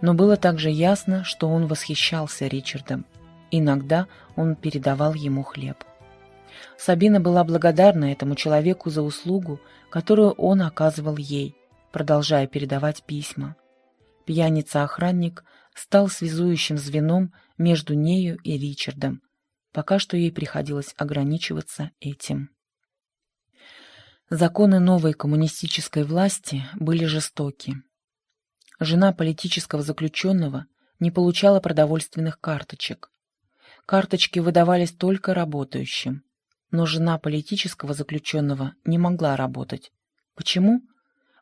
Но было также ясно, что он восхищался Ричардом. Иногда он передавал ему хлеб. Сабина была благодарна этому человеку за услугу, которую он оказывал ей, продолжая передавать письма. Пьяница-охранник стал связующим звеном между нею и Ричардом. Пока что ей приходилось ограничиваться этим. Законы новой коммунистической власти были жестоки. Жена политического заключенного не получала продовольственных карточек. Карточки выдавались только работающим. Но жена политического заключенного не могла работать. Почему?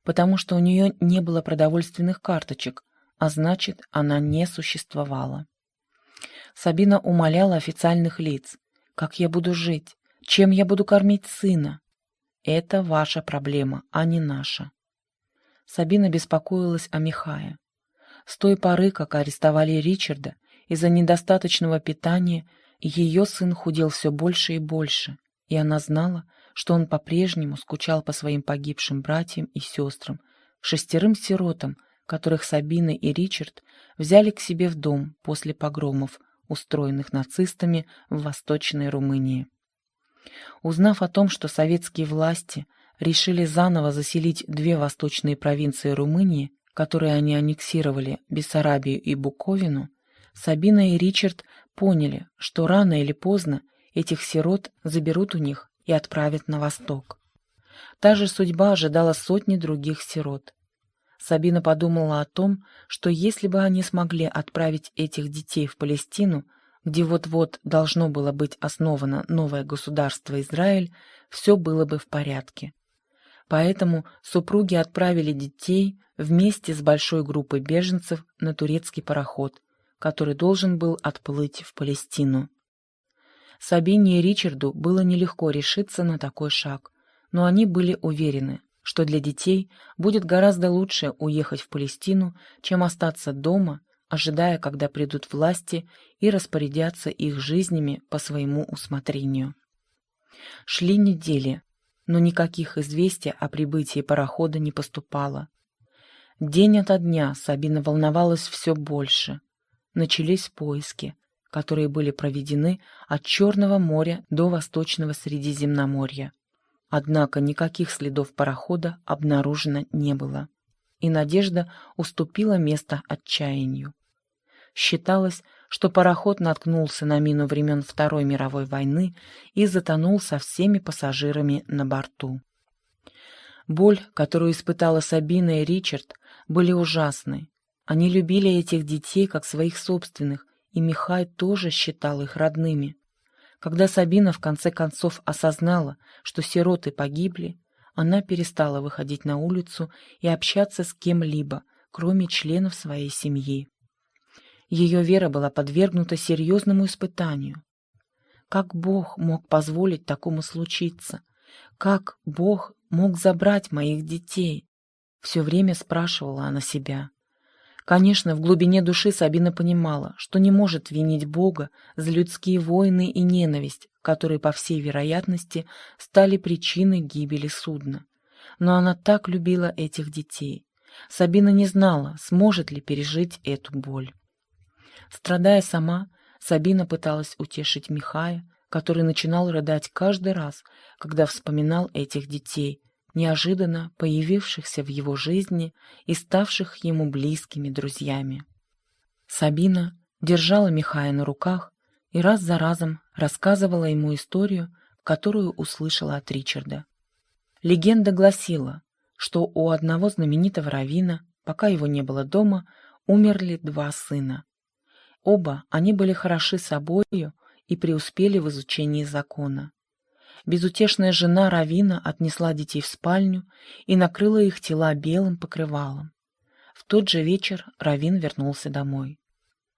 Потому что у нее не было продовольственных карточек, а значит, она не существовала. Сабина умоляла официальных лиц. «Как я буду жить? Чем я буду кормить сына?» Это ваша проблема, а не наша. Сабина беспокоилась о Михае. С той поры, как арестовали Ричарда, из-за недостаточного питания ее сын худел все больше и больше, и она знала, что он по-прежнему скучал по своим погибшим братьям и сестрам, шестерым сиротам, которых Сабина и Ричард взяли к себе в дом после погромов, устроенных нацистами в Восточной Румынии. Узнав о том, что советские власти решили заново заселить две восточные провинции Румынии, которые они аннексировали, Бессарабию и Буковину, Сабина и Ричард поняли, что рано или поздно этих сирот заберут у них и отправят на восток. Та же судьба ожидала сотни других сирот. Сабина подумала о том, что если бы они смогли отправить этих детей в Палестину, где вот-вот должно было быть основано новое государство Израиль, все было бы в порядке. Поэтому супруги отправили детей вместе с большой группой беженцев на турецкий пароход, который должен был отплыть в Палестину. Сабине и Ричарду было нелегко решиться на такой шаг, но они были уверены, что для детей будет гораздо лучше уехать в Палестину, чем остаться дома ожидая, когда придут власти и распорядятся их жизнями по своему усмотрению. Шли недели, но никаких известий о прибытии парохода не поступало. День ото дня Сабина волновалась все больше. Начались поиски, которые были проведены от Черного моря до Восточного Средиземноморья. Однако никаких следов парохода обнаружено не было и надежда уступила место отчаянию. Считалось, что пароход наткнулся на мину времен Второй мировой войны и затонул со всеми пассажирами на борту. Боль, которую испытала Сабина и Ричард, были ужасны. Они любили этих детей как своих собственных, и Михай тоже считал их родными. Когда Сабина в конце концов осознала, что сироты погибли, она перестала выходить на улицу и общаться с кем-либо, кроме членов своей семьи. Ее вера была подвергнута серьезному испытанию. Как Бог мог позволить такому случиться? Как Бог мог забрать моих детей? Все время спрашивала она себя. Конечно, в глубине души Сабина понимала, что не может винить Бога за людские войны и ненависть, которые, по всей вероятности, стали причиной гибели судна. Но она так любила этих детей. Сабина не знала, сможет ли пережить эту боль. Страдая сама, Сабина пыталась утешить Михая, который начинал рыдать каждый раз, когда вспоминал этих детей, неожиданно появившихся в его жизни и ставших ему близкими друзьями. Сабина держала Михая на руках и раз за разом рассказывала ему историю, которую услышала от Ричарда. Легенда гласила, что у одного знаменитого равина, пока его не было дома, умерли два сына. Оба они были хороши собою и преуспели в изучении закона. Безутешная жена Равина отнесла детей в спальню и накрыла их тела белым покрывалом. В тот же вечер Равин вернулся домой.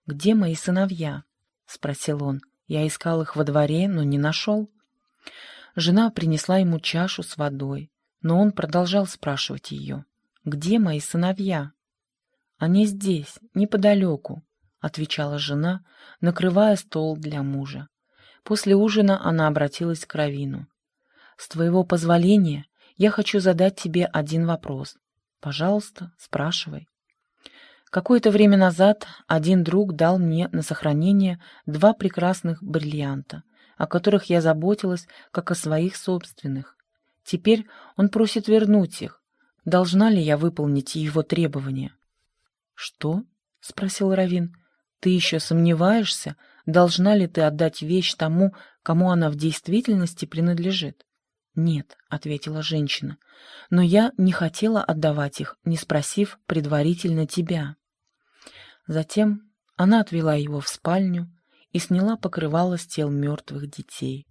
«Где мои сыновья?» — спросил он. «Я искал их во дворе, но не нашел». Жена принесла ему чашу с водой, но он продолжал спрашивать ее. «Где мои сыновья?» «Они здесь, неподалеку», — отвечала жена, накрывая стол для мужа. После ужина она обратилась к Равину. «С твоего позволения я хочу задать тебе один вопрос. Пожалуйста, спрашивай». Какое-то время назад один друг дал мне на сохранение два прекрасных бриллианта, о которых я заботилась, как о своих собственных. Теперь он просит вернуть их. Должна ли я выполнить его требования? — Что? — спросил Равин. — Ты еще сомневаешься, должна ли ты отдать вещь тому, кому она в действительности принадлежит? — Нет, — ответила женщина, — но я не хотела отдавать их, не спросив предварительно тебя. Затем она отвела его в спальню и сняла покрывало с тел мертвых детей.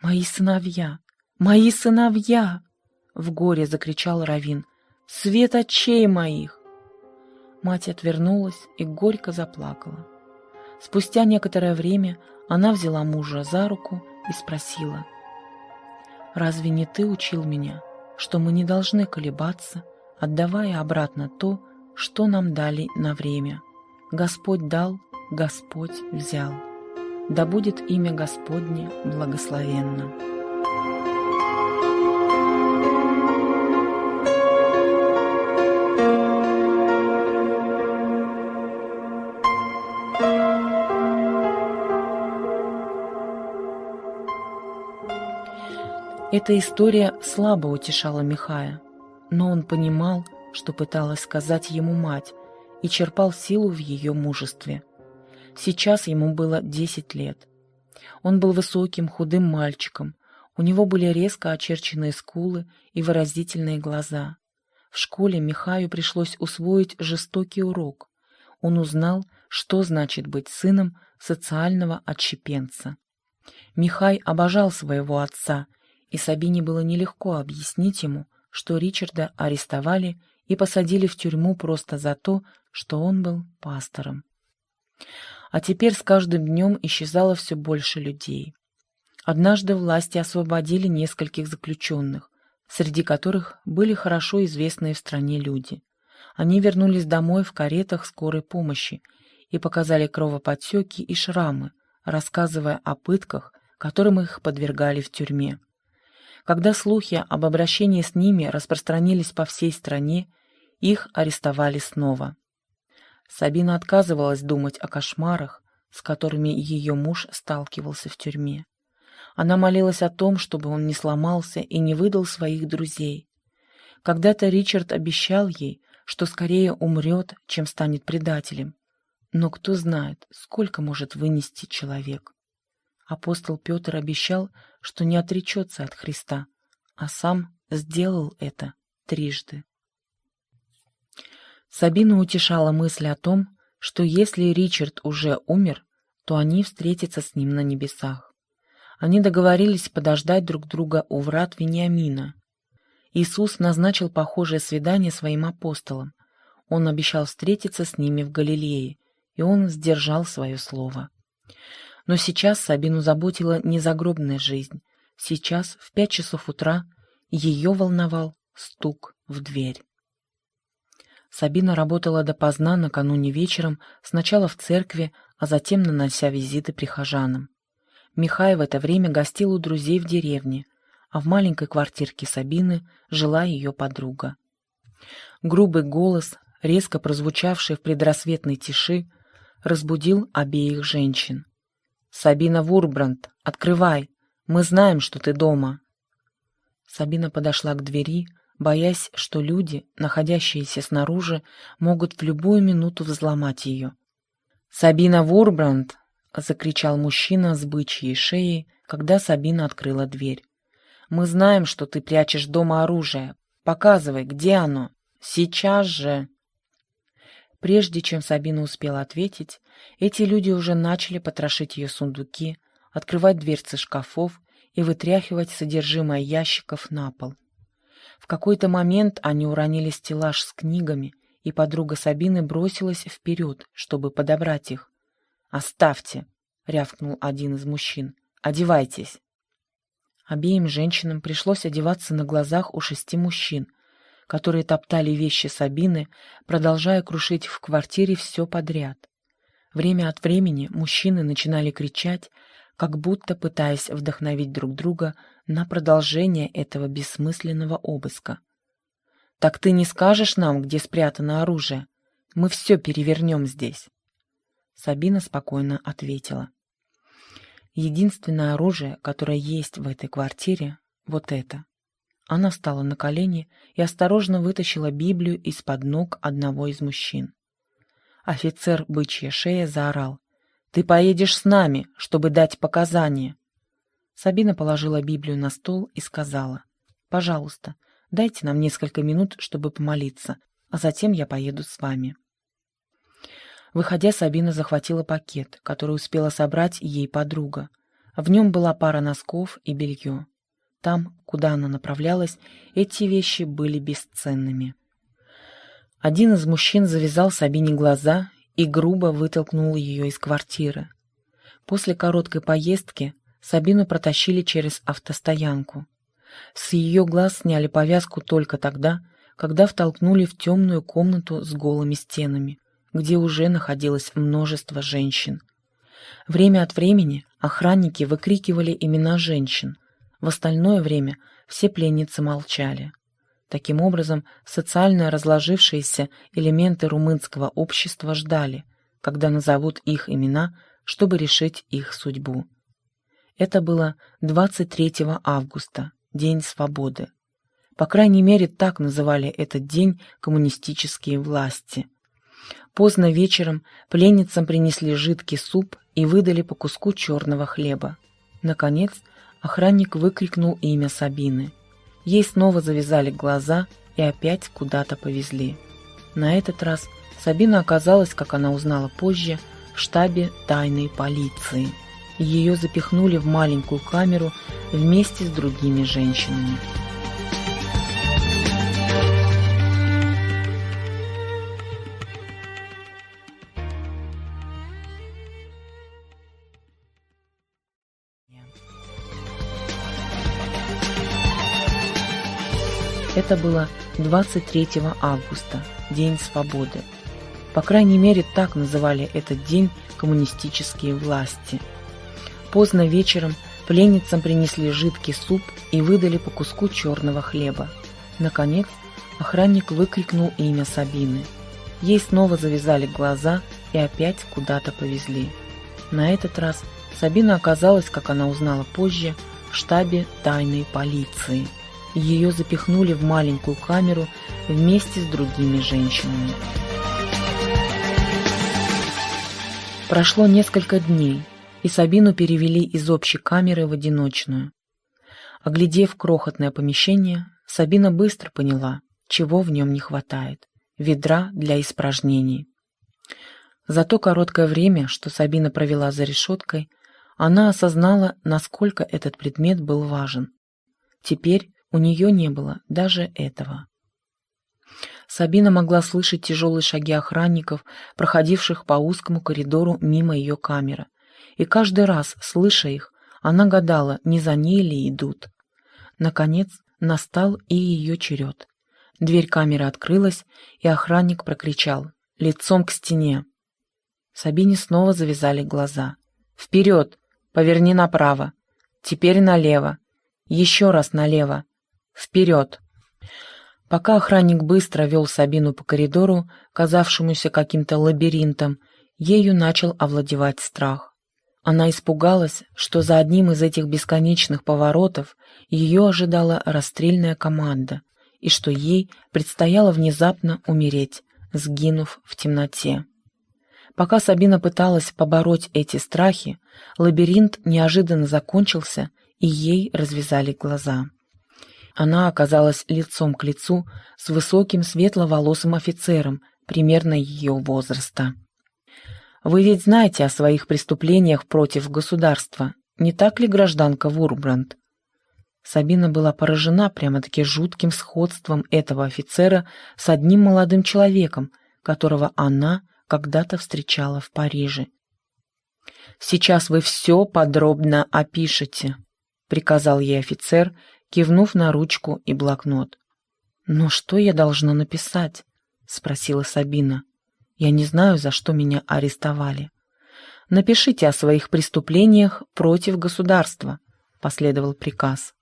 «Мои сыновья! Мои сыновья!» — в горе закричал Равин. «Свет очей моих!» Мать отвернулась и горько заплакала. Спустя некоторое время она взяла мужа за руку и спросила, «Разве не ты учил меня, что мы не должны колебаться, отдавая обратно то, что нам дали на время? Господь дал, Господь взял. Да будет имя Господне благословенно». Эта история слабо утешала Михая, но он понимал, что пыталась сказать ему мать, и черпал силу в ее мужестве. Сейчас ему было десять лет. Он был высоким, худым мальчиком, у него были резко очерченные скулы и выразительные глаза. В школе Михаю пришлось усвоить жестокий урок. Он узнал, что значит быть сыном социального отщепенца. Михай обожал своего отца и Сабине было нелегко объяснить ему, что Ричарда арестовали и посадили в тюрьму просто за то, что он был пастором. А теперь с каждым днем исчезало все больше людей. Однажды власти освободили нескольких заключенных, среди которых были хорошо известные в стране люди. Они вернулись домой в каретах скорой помощи и показали кровоподтеки и шрамы, рассказывая о пытках, которым их подвергали в тюрьме. Когда слухи об обращении с ними распространились по всей стране, их арестовали снова. Сабина отказывалась думать о кошмарах, с которыми ее муж сталкивался в тюрьме. Она молилась о том, чтобы он не сломался и не выдал своих друзей. Когда-то Ричард обещал ей, что скорее умрет, чем станет предателем. Но кто знает, сколько может вынести человек. Апостол Петр обещал, что не отречется от Христа, а сам сделал это трижды. Сабину утешала мысль о том, что если Ричард уже умер, то они встретятся с ним на небесах. Они договорились подождать друг друга у врат Вениамина. Иисус назначил похожее свидание своим апостолам. Он обещал встретиться с ними в Галилее, и он сдержал свое слово. Но сейчас Сабину заботила не загробная жизнь. Сейчас, в пять часов утра, ее волновал стук в дверь. Сабина работала допоздна накануне вечером, сначала в церкви, а затем нанося визиты прихожанам. Михай в это время гостил у друзей в деревне, а в маленькой квартирке Сабины жила ее подруга. Грубый голос, резко прозвучавший в предрассветной тиши, разбудил обеих женщин. «Сабина Вурбранд, открывай! Мы знаем, что ты дома!» Сабина подошла к двери, боясь, что люди, находящиеся снаружи, могут в любую минуту взломать ее. «Сабина Вурбранд!» — закричал мужчина с бычьей шеей, когда Сабина открыла дверь. «Мы знаем, что ты прячешь дома оружие. Показывай, где оно? Сейчас же!» Прежде чем Сабина успела ответить, эти люди уже начали потрошить ее сундуки, открывать дверцы шкафов и вытряхивать содержимое ящиков на пол. В какой-то момент они уронили стеллаж с книгами, и подруга Сабины бросилась вперед, чтобы подобрать их. «Оставьте!» — рявкнул один из мужчин. «Одевайтесь!» Обеим женщинам пришлось одеваться на глазах у шести мужчин — которые топтали вещи Сабины, продолжая крушить в квартире все подряд. Время от времени мужчины начинали кричать, как будто пытаясь вдохновить друг друга на продолжение этого бессмысленного обыска. «Так ты не скажешь нам, где спрятано оружие? Мы все перевернем здесь. Сабина спокойно ответила. Единственное оружие, которое есть в этой квартире, вот это. Она встала на колени и осторожно вытащила Библию из-под ног одного из мужчин. Офицер бычья шея заорал. «Ты поедешь с нами, чтобы дать показания!» Сабина положила Библию на стол и сказала. «Пожалуйста, дайте нам несколько минут, чтобы помолиться, а затем я поеду с вами». Выходя, Сабина захватила пакет, который успела собрать ей подруга. В нем была пара носков и белье. Там, куда она направлялась, эти вещи были бесценными. Один из мужчин завязал Сабине глаза и грубо вытолкнул ее из квартиры. После короткой поездки Сабину протащили через автостоянку. С ее глаз сняли повязку только тогда, когда втолкнули в темную комнату с голыми стенами, где уже находилось множество женщин. Время от времени охранники выкрикивали имена женщин, в остальное время все пленницы молчали. Таким образом, социально разложившиеся элементы румынского общества ждали, когда назовут их имена, чтобы решить их судьбу. Это было 23 августа, День свободы. По крайней мере, так называли этот день коммунистические власти. Поздно вечером пленницам принесли жидкий суп и выдали по куску черного хлеба. Наконец, охранник выкрикнул имя Сабины. Ей снова завязали глаза и опять куда-то повезли. На этот раз Сабина оказалась, как она узнала позже, в штабе тайной полиции. Ее запихнули в маленькую камеру вместе с другими женщинами. Это было 23 августа, День свободы. По крайней мере, так называли этот день коммунистические власти. Поздно вечером пленницам принесли жидкий суп и выдали по куску черного хлеба. Наконец, охранник выкрикнул имя Сабины. Ей снова завязали глаза и опять куда-то повезли. На этот раз Сабина оказалась, как она узнала позже, в штабе тайной полиции – ее запихнули в маленькую камеру вместе с другими женщинами. Прошло несколько дней, и Сабину перевели из общей камеры в одиночную. Оглядев крохотное помещение, Сабина быстро поняла, чего в нем не хватает – ведра для испражнений. За то короткое время, что Сабина провела за решеткой, она осознала, насколько этот предмет был важен. Теперь у нее не было даже этого. Сабина могла слышать тяжелые шаги охранников, проходивших по узкому коридору мимо ее камеры. И каждый раз, слыша их, она гадала, не за ней ли идут. Наконец, настал и ее черед. Дверь камеры открылась, и охранник прокричал «Лицом к стене!». Сабине снова завязали глаза. «Вперед! Поверни направо! Теперь налево! Еще раз налево! Вперед!» Пока охранник быстро вел Сабину по коридору, казавшемуся каким-то лабиринтом, ею начал овладевать страх. Она испугалась, что за одним из этих бесконечных поворотов ее ожидала расстрельная команда, и что ей предстояло внезапно умереть, сгинув в темноте. Пока Сабина пыталась побороть эти страхи, лабиринт неожиданно закончился, и ей развязали глаза. Она оказалась лицом к лицу с высоким светловолосым офицером примерно ее возраста. «Вы ведь знаете о своих преступлениях против государства, не так ли, гражданка Вурбранд?» Сабина была поражена прямо-таки жутким сходством этого офицера с одним молодым человеком, которого она когда-то встречала в Париже. «Сейчас вы все подробно опишете», — приказал ей офицер кивнув на ручку и блокнот. «Но что я должна написать?» — спросила Сабина. «Я не знаю, за что меня арестовали». «Напишите о своих преступлениях против государства», — последовал приказ.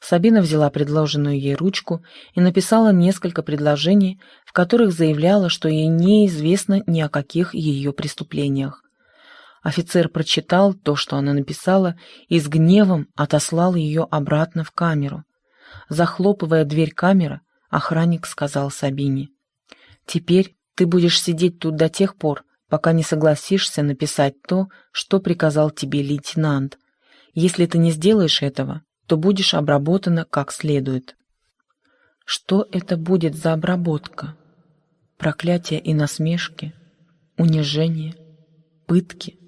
Сабина взяла предложенную ей ручку и написала несколько предложений, в которых заявляла, что ей неизвестно ни о каких ее преступлениях. Офицер прочитал то, что она написала, и с гневом отослал ее обратно в камеру. Захлопывая дверь камеры, охранник сказал Сабине, «Теперь ты будешь сидеть тут до тех пор, пока не согласишься написать то, что приказал тебе лейтенант. Если ты не сделаешь этого, то будешь обработана как следует». Что это будет за обработка? Проклятие и насмешки? Унижение? Пытки?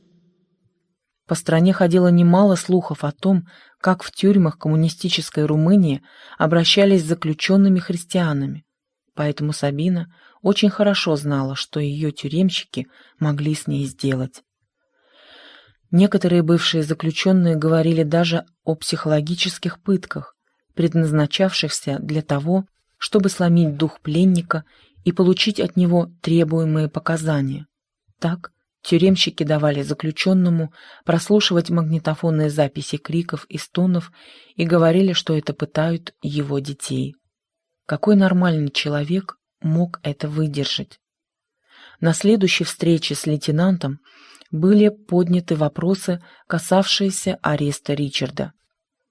По стране ходило немало слухов о том, как в тюрьмах коммунистической Румынии обращались с заключенными христианами, поэтому Сабина очень хорошо знала, что ее тюремщики могли с ней сделать. Некоторые бывшие заключенные говорили даже о психологических пытках, предназначавшихся для того, чтобы сломить дух пленника и получить от него требуемые показания. Так, Тюремщики давали заключенному прослушивать магнитофонные записи криков и стонов и говорили, что это пытают его детей. Какой нормальный человек мог это выдержать? На следующей встрече с лейтенантом были подняты вопросы, касавшиеся ареста Ричарда.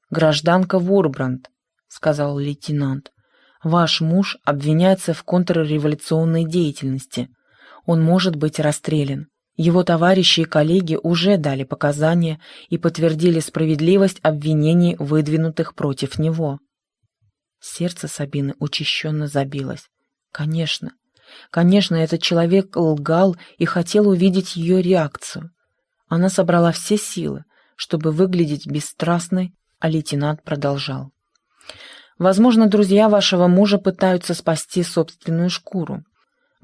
«Гражданка Ворбранд», — сказал лейтенант, — «ваш муж обвиняется в контрреволюционной деятельности. Он может быть расстрелян. Его товарищи и коллеги уже дали показания и подтвердили справедливость обвинений, выдвинутых против него. Сердце Сабины учащенно забилось. Конечно, конечно, этот человек лгал и хотел увидеть ее реакцию. Она собрала все силы, чтобы выглядеть бесстрастной, а лейтенант продолжал. Возможно, друзья вашего мужа пытаются спасти собственную шкуру.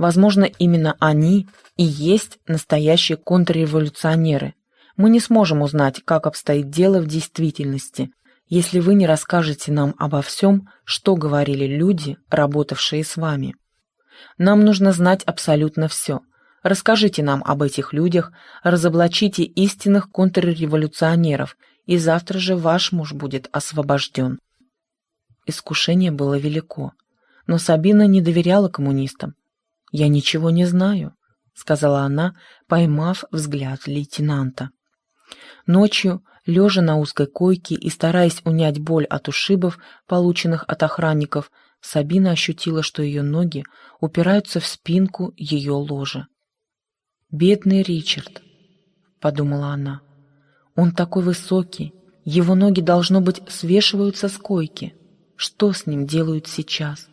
Возможно, именно они и есть настоящие контрреволюционеры. Мы не сможем узнать, как обстоит дело в действительности, если вы не расскажете нам обо всем, что говорили люди, работавшие с вами. Нам нужно знать абсолютно все. Расскажите нам об этих людях, разоблачите истинных контрреволюционеров, и завтра же ваш муж будет освобожден. Искушение было велико, но Сабина не доверяла коммунистам. «Я ничего не знаю», — сказала она, поймав взгляд лейтенанта. Ночью, лежа на узкой койке и стараясь унять боль от ушибов, полученных от охранников, Сабина ощутила, что ее ноги упираются в спинку ее ложа. «Бедный Ричард», — подумала она, — «он такой высокий, его ноги, должно быть, свешиваются с койки. Что с ним делают сейчас?»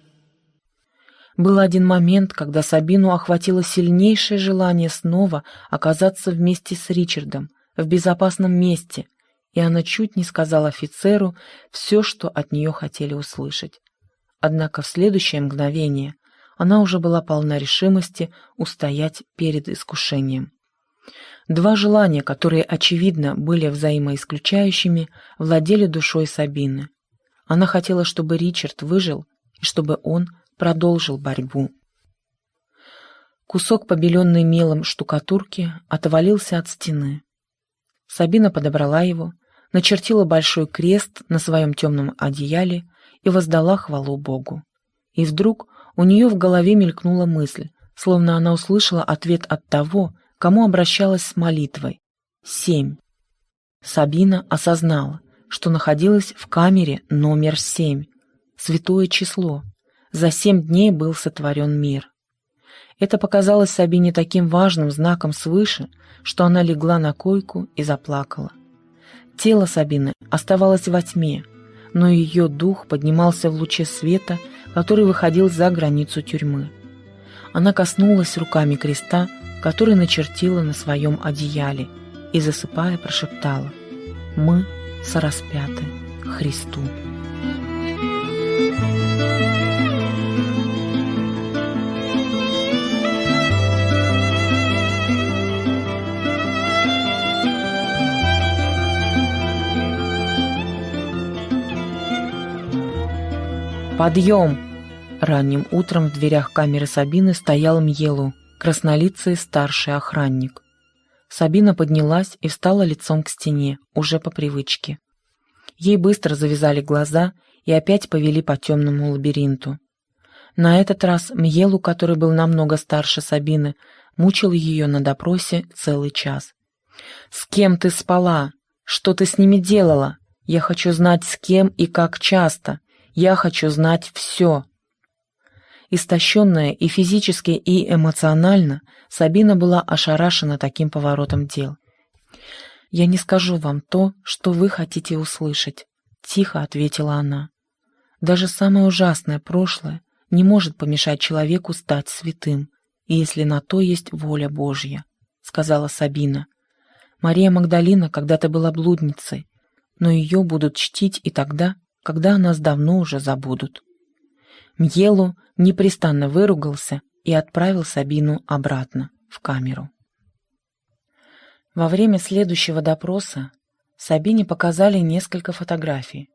Был один момент, когда Сабину охватило сильнейшее желание снова оказаться вместе с Ричардом, в безопасном месте, и она чуть не сказала офицеру все, что от нее хотели услышать. Однако в следующее мгновение она уже была полна решимости устоять перед искушением. Два желания, которые, очевидно, были взаимоисключающими, владели душой Сабины. Она хотела, чтобы Ричард выжил, и чтобы он продолжил борьбу. Кусок побеленной мелом штукатурки отвалился от стены. Сабина подобрала его, начертила большой крест на своем темном одеяле и воздала хвалу Богу. И вдруг у нее в голове мелькнула мысль, словно она услышала ответ от того, кому обращалась с молитвой. Семь. Сабина осознала, что находилась в камере номер семь. Святое число, за семь дней был сотворен мир. Это показалось Сабине таким важным знаком свыше, что она легла на койку и заплакала. Тело Сабины оставалось во тьме, но ее дух поднимался в луче света, который выходил за границу тюрьмы. Она коснулась руками креста, который начертила на своем одеяле, и, засыпая, прошептала «Мы сораспяты Христу». «Подъем!» Ранним утром в дверях камеры Сабины стоял Мьелу, краснолицый старший охранник. Сабина поднялась и встала лицом к стене, уже по привычке. Ей быстро завязали глаза, и опять повели по темному лабиринту. На этот раз Мьелу, который был намного старше Сабины, мучил ее на допросе целый час. «С кем ты спала? Что ты с ними делала? Я хочу знать, с кем и как часто. Я хочу знать все». Истощенная и физически, и эмоционально, Сабина была ошарашена таким поворотом дел. «Я не скажу вам то, что вы хотите услышать», — тихо ответила она. «Даже самое ужасное прошлое не может помешать человеку стать святым, если на то есть воля Божья», — сказала Сабина. Мария Магдалина когда-то была блудницей, но ее будут чтить и тогда, когда нас давно уже забудут. Мьелу непрестанно выругался и отправил Сабину обратно, в камеру. Во время следующего допроса Сабине показали несколько фотографий.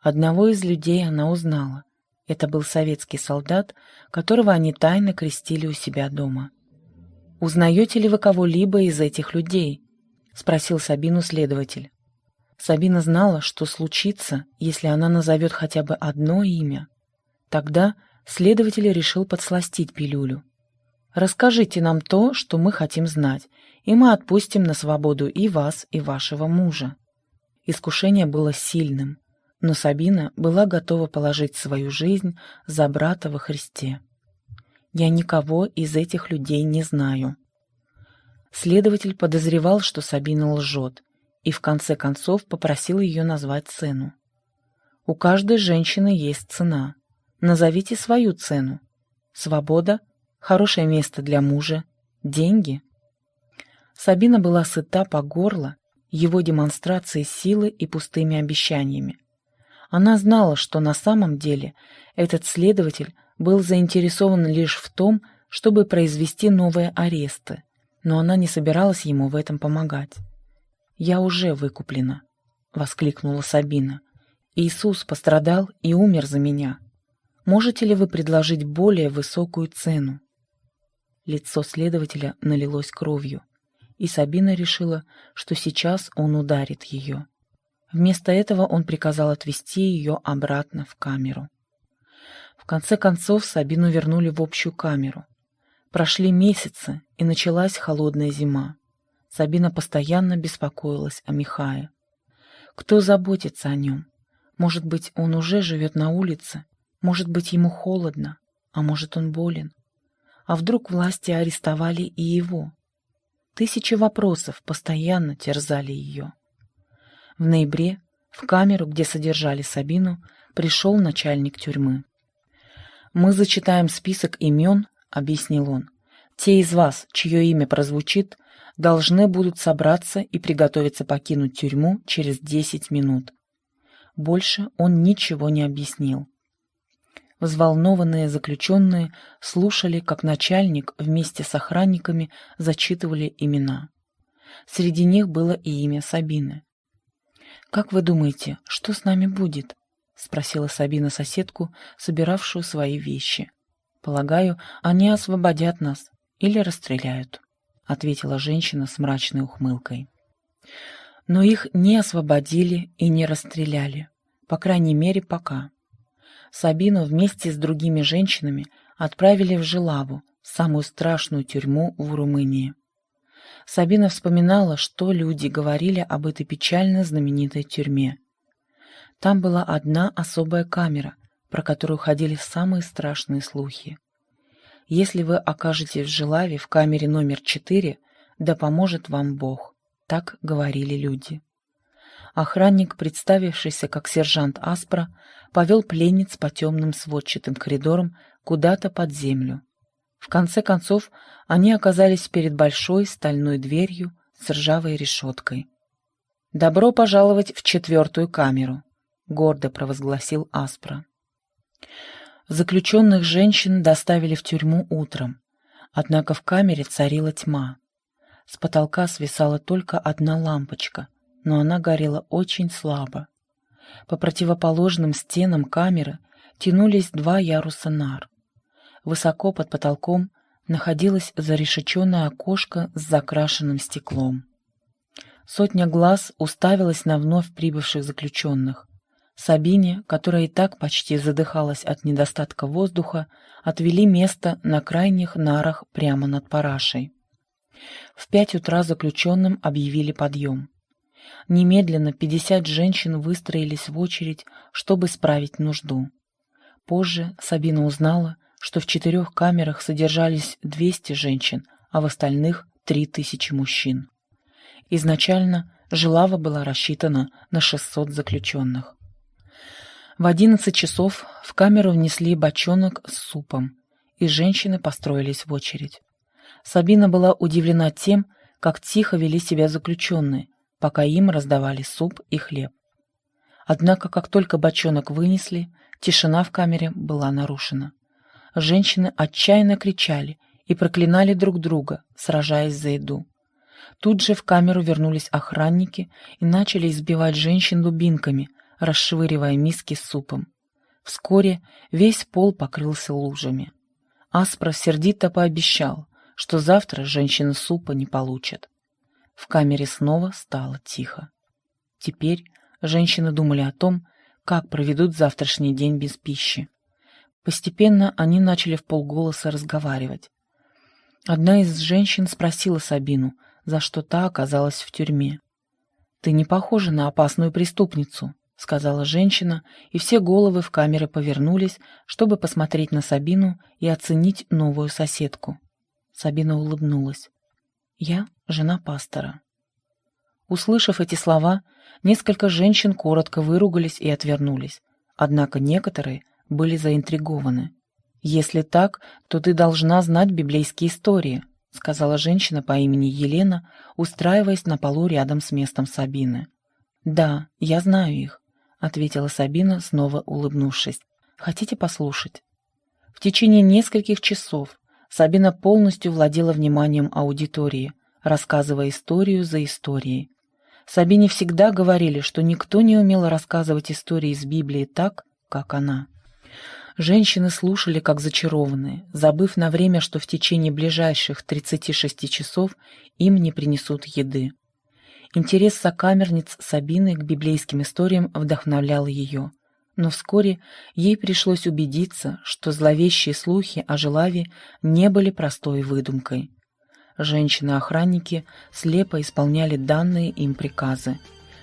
Одного из людей она узнала. Это был советский солдат, которого они тайно крестили у себя дома. «Узнаете ли вы кого-либо из этих людей?» — спросил Сабину следователь. Сабина знала, что случится, если она назовет хотя бы одно имя. Тогда следователь решил подсластить пилюлю. «Расскажите нам то, что мы хотим знать, и мы отпустим на свободу и вас, и вашего мужа». Искушение было сильным, но Сабина была готова положить свою жизнь за брата во Христе. «Я никого из этих людей не знаю». Следователь подозревал, что Сабина лжет, и в конце концов попросил ее назвать цену. «У каждой женщины есть цена. Назовите свою цену. Свобода, хорошее место для мужа, деньги». Сабина была сыта по горло его демонстрацией силы и пустыми обещаниями. Она знала, что на самом деле этот следователь был заинтересован лишь в том, чтобы произвести новые аресты, но она не собиралась ему в этом помогать. «Я уже выкуплена», — воскликнула Сабина. «Иисус пострадал и умер за меня. Можете ли вы предложить более высокую цену?» Лицо следователя налилось кровью, и Сабина решила, что сейчас он ударит ее. Вместо этого он приказал отвезти ее обратно в камеру. В конце концов Сабину вернули в общую камеру. Прошли месяцы, и началась холодная зима. Сабина постоянно беспокоилась о Михае. Кто заботится о нем? Может быть, он уже живет на улице? Может быть, ему холодно? А может, он болен? А вдруг власти арестовали и его? Тысячи вопросов постоянно терзали ее. В ноябре в камеру, где содержали Сабину, пришел начальник тюрьмы. «Мы зачитаем список имен», — объяснил он. «Те из вас, чье имя прозвучит, должны будут собраться и приготовиться покинуть тюрьму через десять минут. Больше он ничего не объяснил. Взволнованные заключенные слушали, как начальник вместе с охранниками зачитывали имена. Среди них было и имя Сабины. «Как вы думаете, что с нами будет?» — спросила Сабина соседку, собиравшую свои вещи. «Полагаю, они освободят нас или расстреляют» ответила женщина с мрачной ухмылкой. Но их не освободили и не расстреляли, по крайней мере, пока. Сабину вместе с другими женщинами отправили в Желаву, самую страшную тюрьму в Румынии. Сабина вспоминала, что люди говорили об этой печально знаменитой тюрьме. Там была одна особая камера, про которую ходили самые страшные слухи. Если вы окажетесь в Желаве в камере номер четыре, да поможет вам Бог. Так говорили люди. Охранник, представившийся как сержант Аспра, повел пленниц по темным сводчатым коридорам куда-то под землю. В конце концов, они оказались перед большой стальной дверью с ржавой решеткой. «Добро пожаловать в четвертую камеру», — гордо провозгласил Аспра. Заключенных женщин доставили в тюрьму утром, однако в камере царила тьма. С потолка свисала только одна лампочка, но она горела очень слабо. По противоположным стенам камеры тянулись два яруса нар. Высоко под потолком находилось зарешеченное окошко с закрашенным стеклом. Сотня глаз уставилась на вновь прибывших заключенных. Сабине, которая и так почти задыхалась от недостатка воздуха, отвели место на крайних нарах прямо над парашей. В пять утра заключенным объявили подъем. Немедленно пятьдесят женщин выстроились в очередь, чтобы справить нужду. Позже Сабина узнала, что в четырех камерах содержались 200 женщин, а в остальных — 3000 мужчин. Изначально Желава была рассчитана на 600 заключенных. В 11 часов в камеру внесли бочонок с супом, и женщины построились в очередь. Сабина была удивлена тем, как тихо вели себя заключенные, пока им раздавали суп и хлеб. Однако, как только бочонок вынесли, тишина в камере была нарушена. Женщины отчаянно кричали и проклинали друг друга, сражаясь за еду. Тут же в камеру вернулись охранники и начали избивать женщин дубинками, расшвыривая миски с супом. Вскоре весь пол покрылся лужами. Аспро сердито пообещал, что завтра женщины супа не получат. В камере снова стало тихо. Теперь женщины думали о том, как проведут завтрашний день без пищи. Постепенно они начали в полголоса разговаривать. Одна из женщин спросила Сабину, за что та оказалась в тюрьме. «Ты не похожа на опасную преступницу», — сказала женщина, и все головы в камере повернулись, чтобы посмотреть на Сабину и оценить новую соседку. Сабина улыбнулась. «Я жена пастора». Услышав эти слова, несколько женщин коротко выругались и отвернулись, однако некоторые были заинтригованы. «Если так, то ты должна знать библейские истории», сказала женщина по имени Елена, устраиваясь на полу рядом с местом Сабины. «Да, я знаю их», — ответила Сабина, снова улыбнувшись. «Хотите послушать?» В течение нескольких часов Сабина полностью владела вниманием аудитории, рассказывая историю за историей. Сабине всегда говорили, что никто не умел рассказывать истории из Библии так, как она. Женщины слушали как зачарованные, забыв на время, что в течение ближайших 36 часов им не принесут еды. Интерес сокамерниц Сабины к библейским историям вдохновлял ее но вскоре ей пришлось убедиться, что зловещие слухи о Желаве не были простой выдумкой. Женщины-охранники слепо исполняли данные им приказы.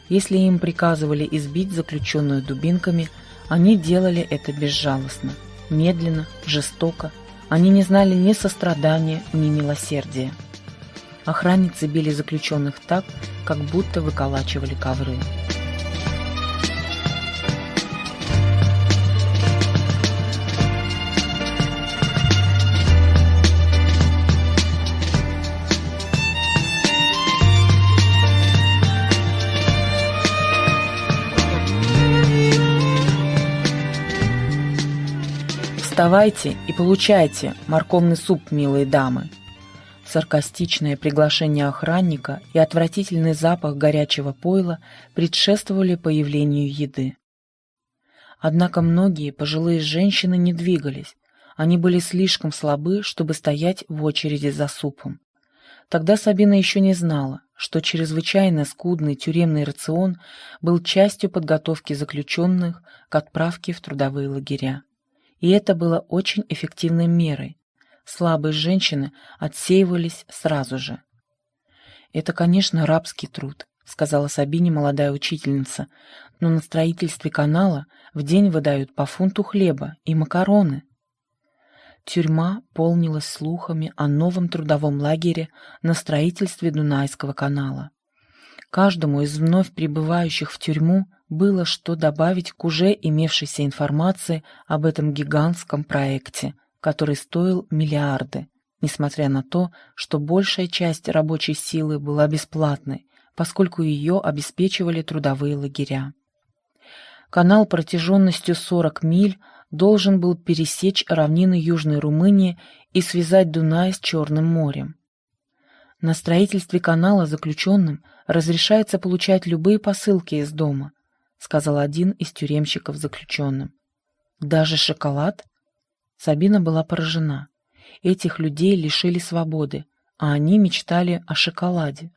Если им приказывали избить заключенную дубинками, они делали это безжалостно, медленно, жестоко. Они не знали ни сострадания, ни милосердия. Охранницы били заключенных так, как будто выколачивали ковры. «Вставайте и получайте морковный суп, милые дамы!» Саркастичное приглашение охранника и отвратительный запах горячего пойла предшествовали появлению еды. Однако многие пожилые женщины не двигались, они были слишком слабы, чтобы стоять в очереди за супом. Тогда Сабина еще не знала, что чрезвычайно скудный тюремный рацион был частью подготовки заключенных к отправке в трудовые лагеря и это было очень эффективной мерой. Слабые женщины отсеивались сразу же. «Это, конечно, рабский труд», — сказала Сабине молодая учительница, «но на строительстве канала в день выдают по фунту хлеба и макароны». Тюрьма полнилась слухами о новом трудовом лагере на строительстве Дунайского канала. Каждому из вновь прибывающих в тюрьму было что добавить к уже имевшейся информации об этом гигантском проекте, который стоил миллиарды, несмотря на то, что большая часть рабочей силы была бесплатной, поскольку ее обеспечивали трудовые лагеря. Канал протяженностью 40 миль должен был пересечь равнины Южной Румынии и связать Дунай с Черным морем. На строительстве канала заключенным разрешается получать любые посылки из дома, — сказал один из тюремщиков заключенным. «Даже шоколад?» Сабина была поражена. Этих людей лишили свободы, а они мечтали о шоколаде.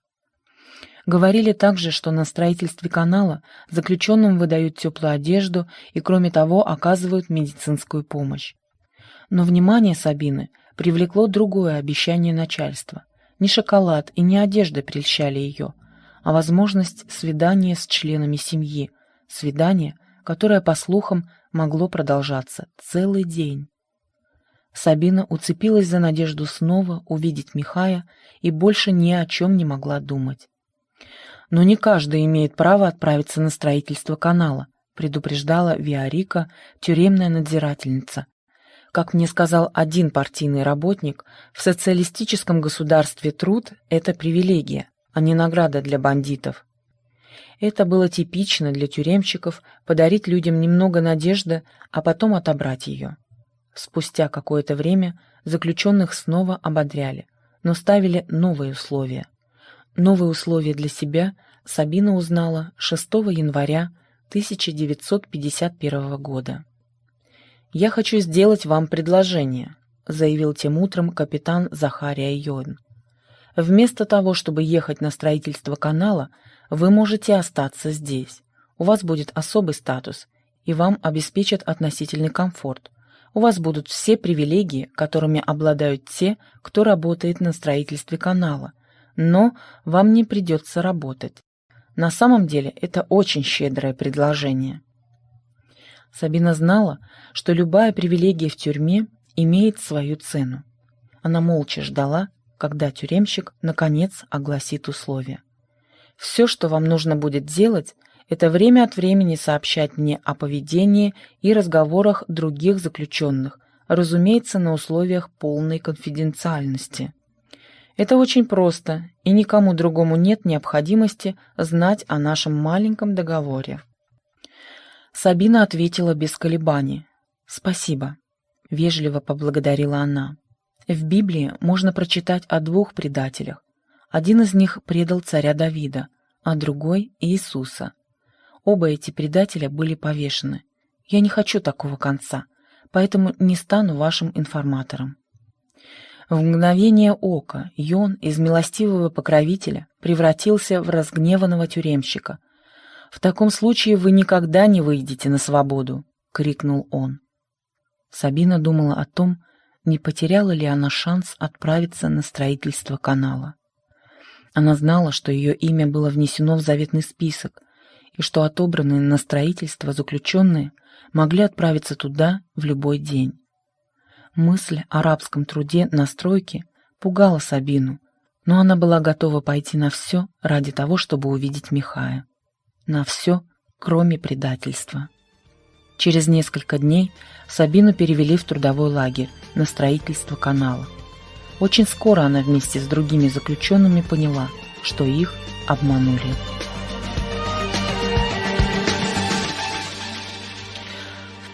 Говорили также, что на строительстве канала заключенным выдают теплую одежду и, кроме того, оказывают медицинскую помощь. Но внимание Сабины привлекло другое обещание начальства. Не шоколад и не одежда прельщали ее, а возможность свидания с членами семьи, свидание, которое, по слухам, могло продолжаться целый день. Сабина уцепилась за надежду снова увидеть Михая и больше ни о чем не могла думать. «Но не каждый имеет право отправиться на строительство канала», предупреждала Виарика, тюремная надзирательница. Как мне сказал один партийный работник, в социалистическом государстве труд – это привилегия, а не награда для бандитов. Это было типично для тюремщиков подарить людям немного надежды, а потом отобрать ее. Спустя какое-то время заключенных снова ободряли, но ставили новые условия. Новые условия для себя Сабина узнала 6 января 1951 года. «Я хочу сделать вам предложение», — заявил тем утром капитан Захария Йон. «Вместо того, чтобы ехать на строительство канала, вы можете остаться здесь. У вас будет особый статус, и вам обеспечат относительный комфорт. У вас будут все привилегии, которыми обладают те, кто работает на строительстве канала, но вам не придется работать. На самом деле это очень щедрое предложение. Сабина знала, что любая привилегия в тюрьме имеет свою цену. Она молча ждала, когда тюремщик наконец огласит условия. «Все, что вам нужно будет делать, это время от времени сообщать мне о поведении и разговорах других заключенных, разумеется, на условиях полной конфиденциальности. Это очень просто, и никому другому нет необходимости знать о нашем маленьком договоре». Сабина ответила без колебаний. «Спасибо», — вежливо поблагодарила она. В Библии можно прочитать о двух предателях. Один из них предал царя Давида, а другой — Иисуса. Оба эти предателя были повешены. Я не хочу такого конца, поэтому не стану вашим информатором. В мгновение ока Йон из милостивого покровителя превратился в разгневанного тюремщика — «В таком случае вы никогда не выйдете на свободу!» — крикнул он. Сабина думала о том, не потеряла ли она шанс отправиться на строительство канала. Она знала, что ее имя было внесено в заветный список, и что отобранные на строительство заключенные могли отправиться туда в любой день. Мысль о рабском труде на стройке пугала Сабину, но она была готова пойти на все ради того, чтобы увидеть Михая на все, кроме предательства. Через несколько дней Сабину перевели в трудовой лагерь на строительство канала. Очень скоро она вместе с другими заключенными поняла, что их обманули.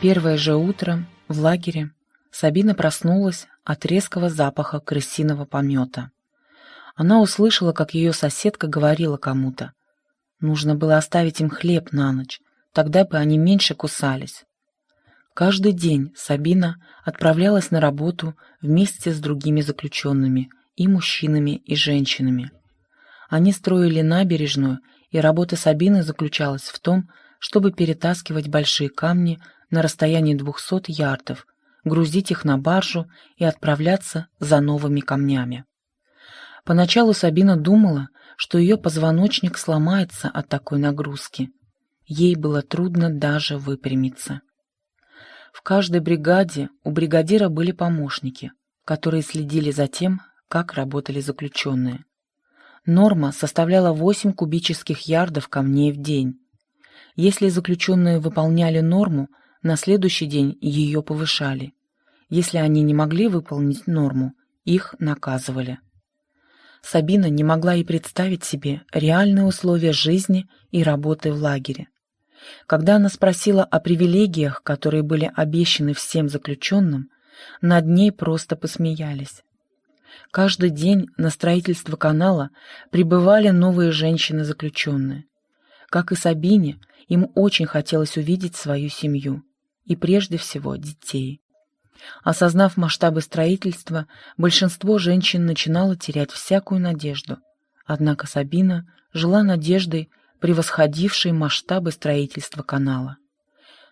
Первое же утро в лагере Сабина проснулась от резкого запаха крысиного помета. Она услышала, как ее соседка говорила кому-то. Нужно было оставить им хлеб на ночь, тогда бы они меньше кусались. Каждый день Сабина отправлялась на работу вместе с другими заключенными, и мужчинами, и женщинами. Они строили набережную, и работа Сабины заключалась в том, чтобы перетаскивать большие камни на расстоянии 200 ярдов, грузить их на баржу и отправляться за новыми камнями. Поначалу Сабина думала, что ее позвоночник сломается от такой нагрузки. Ей было трудно даже выпрямиться. В каждой бригаде у бригадира были помощники, которые следили за тем, как работали заключенные. Норма составляла 8 кубических ярдов камней в день. Если заключенные выполняли норму, на следующий день ее повышали. Если они не могли выполнить норму, их наказывали. Сабина не могла и представить себе реальные условия жизни и работы в лагере. Когда она спросила о привилегиях, которые были обещаны всем заключенным, над ней просто посмеялись. Каждый день на строительство канала прибывали новые женщины-заключенные. Как и Сабине, им очень хотелось увидеть свою семью и прежде всего детей. Осознав масштабы строительства, большинство женщин начинало терять всякую надежду. Однако Сабина жила надеждой, превосходившей масштабы строительства канала.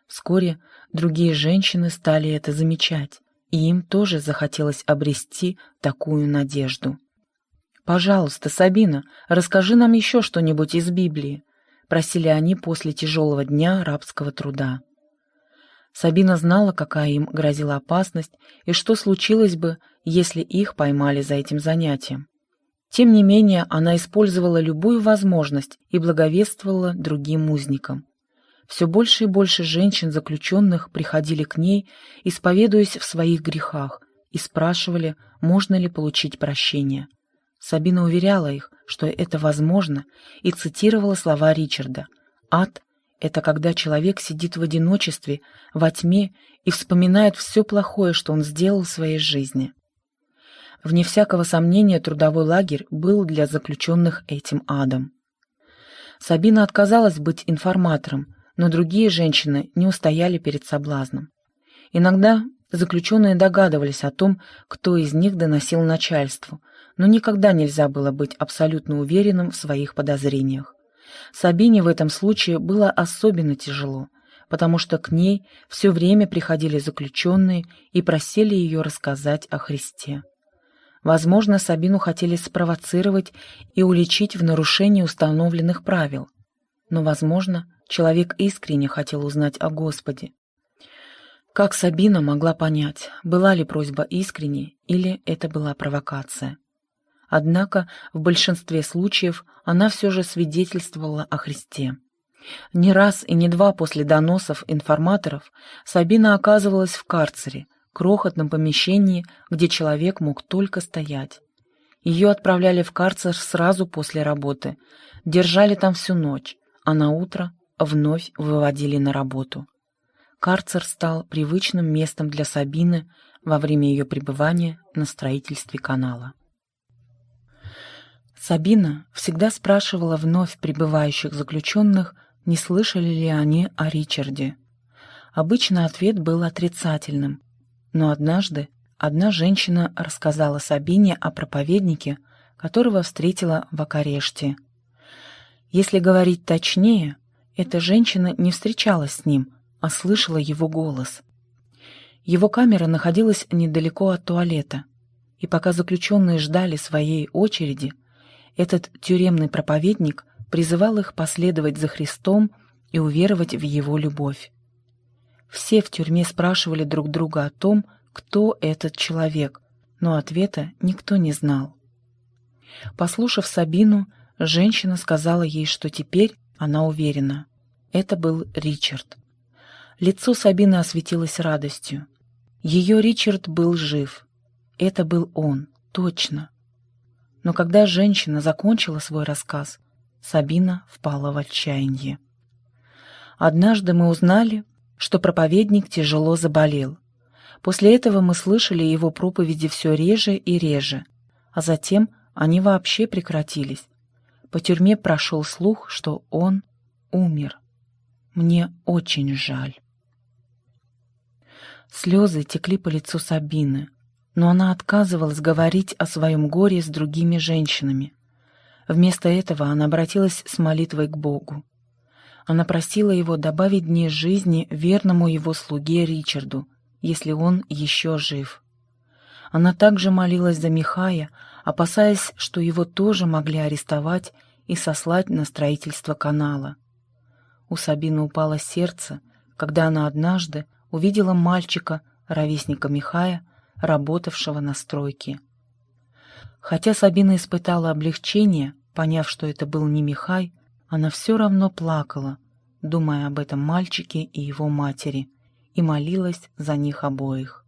Вскоре другие женщины стали это замечать, и им тоже захотелось обрести такую надежду. «Пожалуйста, Сабина, расскажи нам еще что-нибудь из Библии», — просили они после тяжелого дня рабского труда. Сабина знала, какая им грозила опасность и что случилось бы, если их поймали за этим занятием. Тем не менее, она использовала любую возможность и благовествовала другим узникам. Все больше и больше женщин-заключенных приходили к ней, исповедуясь в своих грехах, и спрашивали, можно ли получить прощение. Сабина уверяла их, что это возможно, и цитировала слова Ричарда «Ад — это когда человек сидит в одиночестве, во тьме и вспоминает все плохое, что он сделал в своей жизни». Вне всякого сомнения, трудовой лагерь был для заключенных этим адом. Сабина отказалась быть информатором, но другие женщины не устояли перед соблазном. Иногда заключенные догадывались о том, кто из них доносил начальству, но никогда нельзя было быть абсолютно уверенным в своих подозрениях. Сабине в этом случае было особенно тяжело, потому что к ней все время приходили заключенные и просили ее рассказать о Христе. Возможно, Сабину хотели спровоцировать и уличить в нарушении установленных правил, но, возможно, человек искренне хотел узнать о Господе. Как Сабина могла понять, была ли просьба искренней или это была провокация? Однако в большинстве случаев она все же свидетельствовала о Христе. Не раз и не два после доносов информаторов Сабина оказывалась в карцере, крохотном помещении, где человек мог только стоять. Ее отправляли в карцер сразу после работы, держали там всю ночь, а на утро вновь выводили на работу. Карцер стал привычным местом для Сабины во время ее пребывания на строительстве канала. Сабина всегда спрашивала вновь прибывающих заключенных, не слышали ли они о Ричарде. Обычно ответ был отрицательным, но однажды одна женщина рассказала Сабине о проповеднике, которого встретила в Акареште. Если говорить точнее, эта женщина не встречалась с ним, а слышала его голос. Его камера находилась недалеко от туалета, и пока заключенные ждали своей очереди, этот тюремный проповедник призывал их последовать за Христом и уверовать в Его любовь. Все в тюрьме спрашивали друг друга о том, кто этот человек, но ответа никто не знал. Послушав Сабину, женщина сказала ей, что теперь она уверена. Это был Ричард. Лицо Сабины осветилось радостью. Ее Ричард был жив. Это был он, точно. Но когда женщина закончила свой рассказ, Сабина впала в отчаяние. Однажды мы узнали, что проповедник тяжело заболел. После этого мы слышали его проповеди все реже и реже, а затем они вообще прекратились. По тюрьме прошел слух, что он умер. Мне очень жаль. Слезы текли по лицу Сабины, но она отказывалась говорить о своем горе с другими женщинами. Вместо этого она обратилась с молитвой к Богу. Она просила его добавить дни жизни верному его слуге Ричарду, если он еще жив. Она также молилась за Михая, опасаясь, что его тоже могли арестовать и сослать на строительство канала. У Сабины упало сердце, когда она однажды увидела мальчика, ровесника Михая, работавшего на стройке. Хотя Сабина испытала облегчение, поняв, что это был не Михай, она все равно плакала, думая об этом мальчике и его матери, и молилась за них обоих.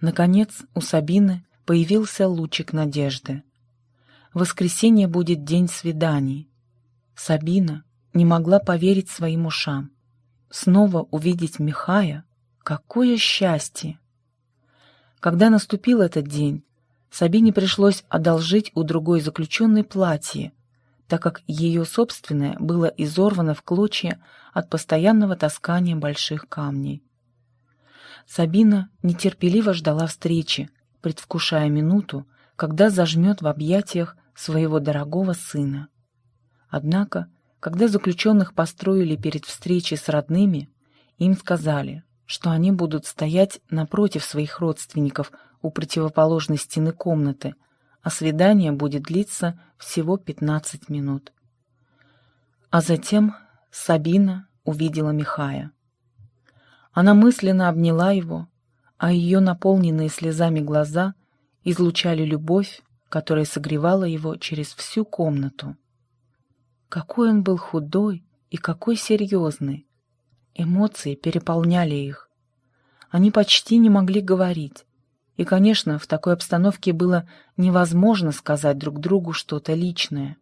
Наконец у Сабины появился лучик надежды. Воскресенье будет день свиданий. Сабина не могла поверить своим ушам. Снова увидеть Михая — какое счастье! Когда наступил этот день, Сабине пришлось одолжить у другой заключенной платье, так как ее собственное было изорвано в клочья от постоянного таскания больших камней. Сабина нетерпеливо ждала встречи, предвкушая минуту, когда зажмет в объятиях своего дорогого сына. Однако, когда заключенных построили перед встречей с родными, им сказали, что они будут стоять напротив своих родственников у противоположной стены комнаты, а свидание будет длиться всего 15 минут. А затем Сабина увидела Михая. Она мысленно обняла его, а ее наполненные слезами глаза излучали любовь, которая согревала его через всю комнату. Какой он был худой и какой серьезный. Эмоции переполняли их. Они почти не могли говорить. И, конечно, в такой обстановке было невозможно сказать друг другу что-то личное.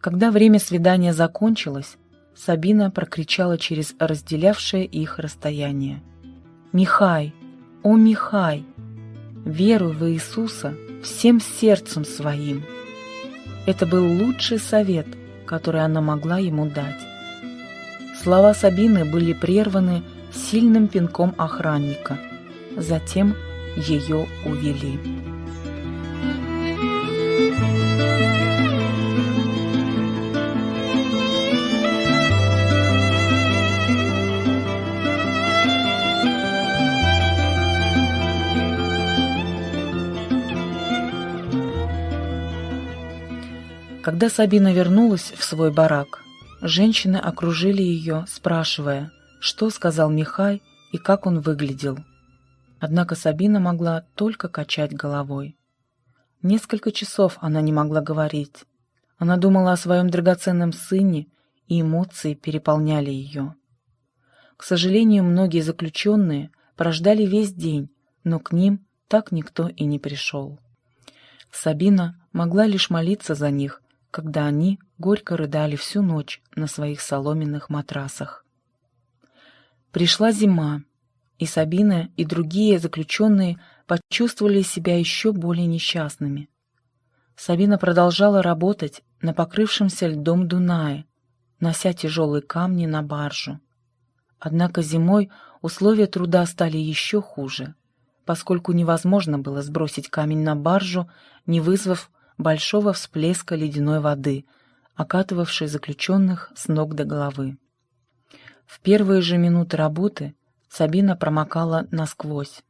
Когда время свидания закончилось, Сабина прокричала через разделявшее их расстояние. «Михай! О, Михай! Веруй в Иисуса всем сердцем своим!» Это был лучший совет, который она могла ему дать. Слова Сабины были прерваны сильным пинком охранника. Затем ее увели. Когда Сабина вернулась в свой барак, женщины окружили ее, спрашивая, что сказал Михай и как он выглядел. Однако Сабина могла только качать головой. Несколько часов она не могла говорить. Она думала о своем драгоценном сыне, и эмоции переполняли ее. К сожалению, многие заключенные прождали весь день, но к ним так никто и не пришел. Сабина могла лишь молиться за них когда они горько рыдали всю ночь на своих соломенных матрасах. Пришла зима, и Сабина и другие заключенные почувствовали себя еще более несчастными. Сабина продолжала работать на покрывшемся льдом Дунае, нося тяжелые камни на баржу. Однако зимой условия труда стали еще хуже, поскольку невозможно было сбросить камень на баржу, не вызвав большого всплеска ледяной воды, окатывавшей заключенных с ног до головы. В первые же минуты работы Сабина промокала насквозь.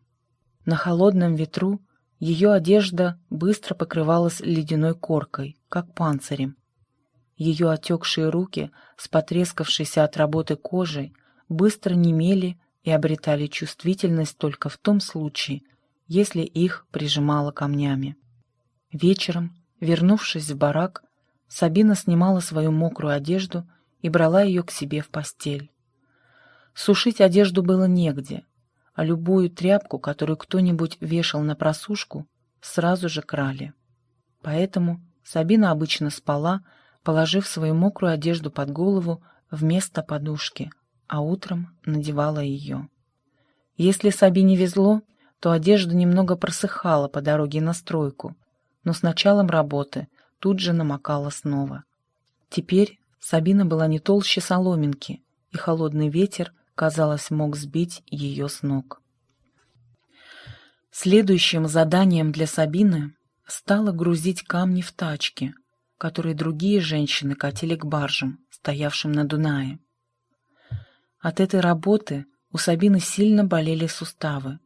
На холодном ветру ее одежда быстро покрывалась ледяной коркой, как панцирем. Ее отекшие руки с потрескавшейся от работы кожей быстро немели и обретали чувствительность только в том случае, если их прижимало камнями. Вечером, вернувшись в барак, Сабина снимала свою мокрую одежду и брала ее к себе в постель. Сушить одежду было негде, а любую тряпку, которую кто-нибудь вешал на просушку, сразу же крали. Поэтому Сабина обычно спала, положив свою мокрую одежду под голову вместо подушки, а утром надевала ее. Если Сабине везло, то одежда немного просыхала по дороге на стройку, но с началом работы тут же намокала снова. Теперь Сабина была не толще соломинки, и холодный ветер, казалось, мог сбить ее с ног. Следующим заданием для Сабины стало грузить камни в тачки, которые другие женщины катили к баржам, стоявшим на Дунае. От этой работы у Сабины сильно болели суставы,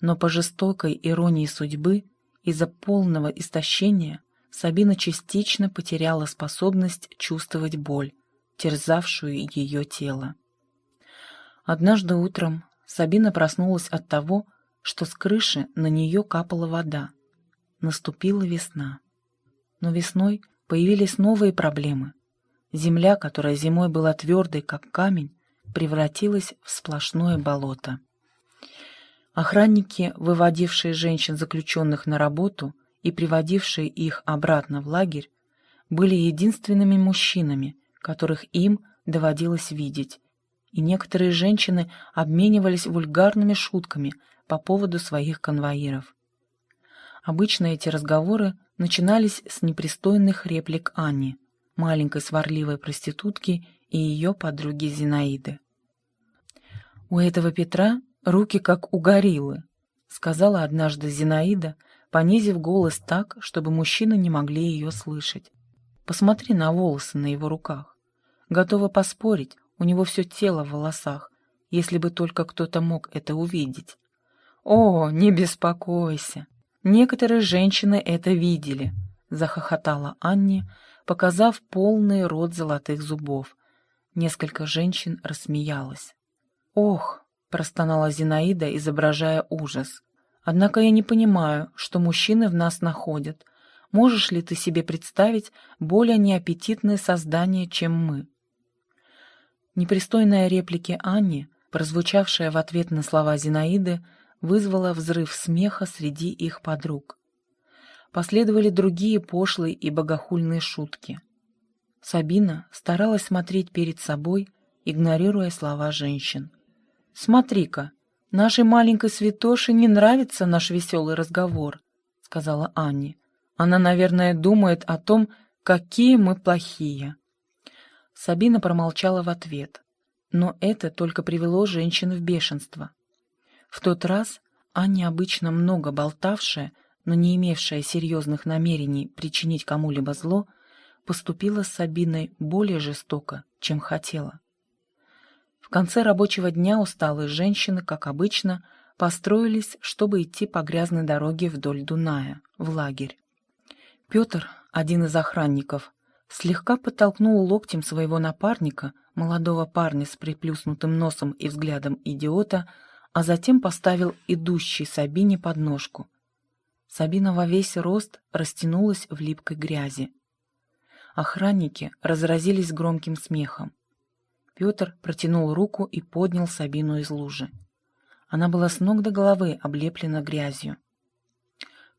но по жестокой иронии судьбы из-за полного истощения Сабина частично потеряла способность чувствовать боль, терзавшую ее тело. Однажды утром Сабина проснулась от того, что с крыши на нее капала вода. Наступила весна. Но весной появились новые проблемы. Земля, которая зимой была твердой, как камень, превратилась в сплошное болото. Охранники, выводившие женщин-заключенных на работу и приводившие их обратно в лагерь, были единственными мужчинами, которых им доводилось видеть, и некоторые женщины обменивались вульгарными шутками по поводу своих конвоиров. Обычно эти разговоры начинались с непристойных реплик Анни, маленькой сварливой проститутки и ее подруги Зинаиды. У этого Петра руки как у гориллы», — сказала однажды Зинаида, понизив голос так, чтобы мужчины не могли ее слышать. «Посмотри на волосы на его руках. Готова поспорить, у него все тело в волосах, если бы только кто-то мог это увидеть. О, не беспокойся. Некоторые женщины это видели, захохотала Анни, показав полный рот золотых зубов. Несколько женщин рассмеялось. Ох, простонала Зинаида, изображая ужас. Однако я не понимаю, что мужчины в нас находят. Можешь ли ты себе представить более неаппетитное создание, чем мы? Непристойная реплики Анни, прозвучавшая в ответ на слова Зинаиды, вызвала взрыв смеха среди их подруг. Последовали другие пошлые и богохульные шутки. Сабина старалась смотреть перед собой, игнорируя слова женщин. «Смотри-ка, нашей маленькой святоше не нравится наш веселый разговор», — сказала Анни. «Она, наверное, думает о том, какие мы плохие». Сабина промолчала в ответ, но это только привело женщин в бешенство. В тот раз Аня, обычно много болтавшая, но не имевшая серьезных намерений причинить кому-либо зло, поступила с Сабиной более жестоко, чем хотела. В конце рабочего дня усталые женщины, как обычно, построились, чтобы идти по грязной дороге вдоль Дуная, в лагерь. Петр, один из охранников, слегка подтолкнул локтем своего напарника, молодого парня с приплюснутым носом и взглядом идиота, а затем поставил идущий Сабине подножку. Сабина во весь рост растянулась в липкой грязи. Охранники разразились громким смехом. Петр протянул руку и поднял Сабину из лужи. Она была с ног до головы облеплена грязью.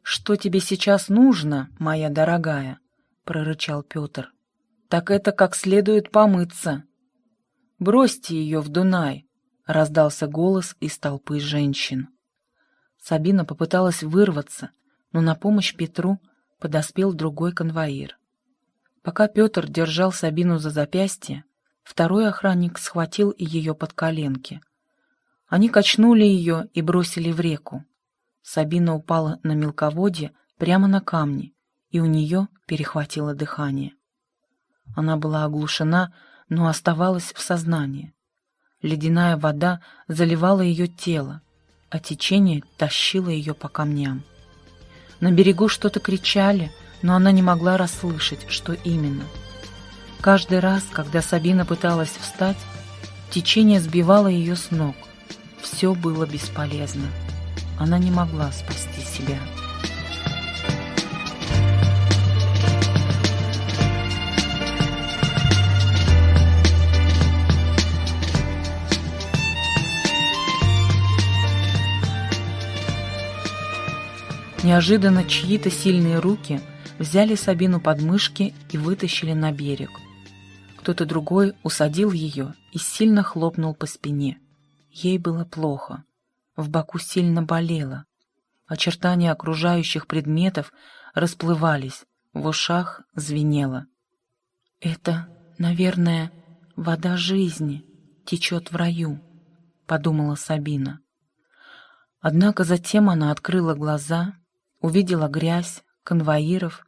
«Что тебе сейчас нужно, моя дорогая?» прорычал Петр. «Так это как следует помыться!» «Бросьте ее в Дунай!» — раздался голос из толпы женщин. Сабина попыталась вырваться, но на помощь Петру подоспел другой конвоир. Пока Петр держал Сабину за запястье, второй охранник схватил ее под коленки. Они качнули ее и бросили в реку. Сабина упала на мелководье прямо на камни, и у нее перехватило дыхание. Она была оглушена, но оставалась в сознании. Ледяная вода заливала ее тело, а течение тащило ее по камням. На берегу что-то кричали, но она не могла расслышать, что именно. Каждый раз, когда Сабина пыталась встать, течение сбивало ее с ног. Все было бесполезно. Она не могла спасти себя. Неожиданно чьи-то сильные руки взяли Сабину под мышки и вытащили на берег. Кто-то другой усадил ее и сильно хлопнул по спине. Ей было плохо. В боку сильно болело. Очертания окружающих предметов расплывались, в ушах звенело. «Это, наверное, вода жизни течет в раю», — подумала Сабина. Однако затем она открыла глаза увидела грязь, конвоиров,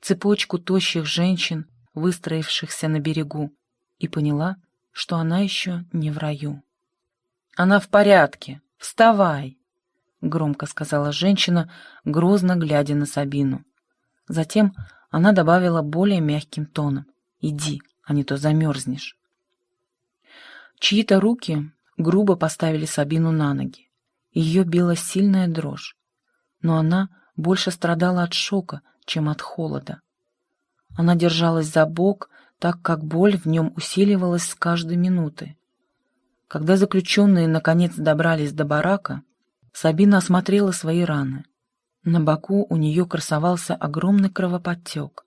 цепочку тощих женщин, выстроившихся на берегу, и поняла, что она еще не в раю. «Она в порядке! Вставай!» — громко сказала женщина, грозно глядя на Сабину. Затем она добавила более мягким тоном. «Иди, а не то замерзнешь». Чьи-то руки грубо поставили Сабину на ноги. Ее била сильная дрожь, но она больше страдала от шока, чем от холода. Она держалась за бок, так как боль в нем усиливалась с каждой минуты. Когда заключенные наконец добрались до барака, Сабина осмотрела свои раны. На боку у нее красовался огромный кровоподтек,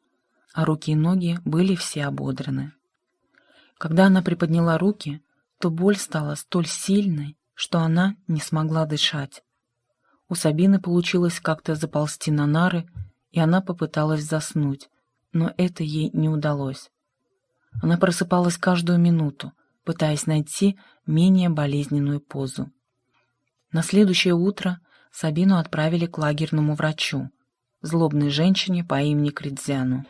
а руки и ноги были все ободраны. Когда она приподняла руки, то боль стала столь сильной, что она не смогла дышать. У Сабины получилось как-то заползти на нары, и она попыталась заснуть, но это ей не удалось. Она просыпалась каждую минуту, пытаясь найти менее болезненную позу. На следующее утро Сабину отправили к лагерному врачу, злобной женщине по имени Кридзяну.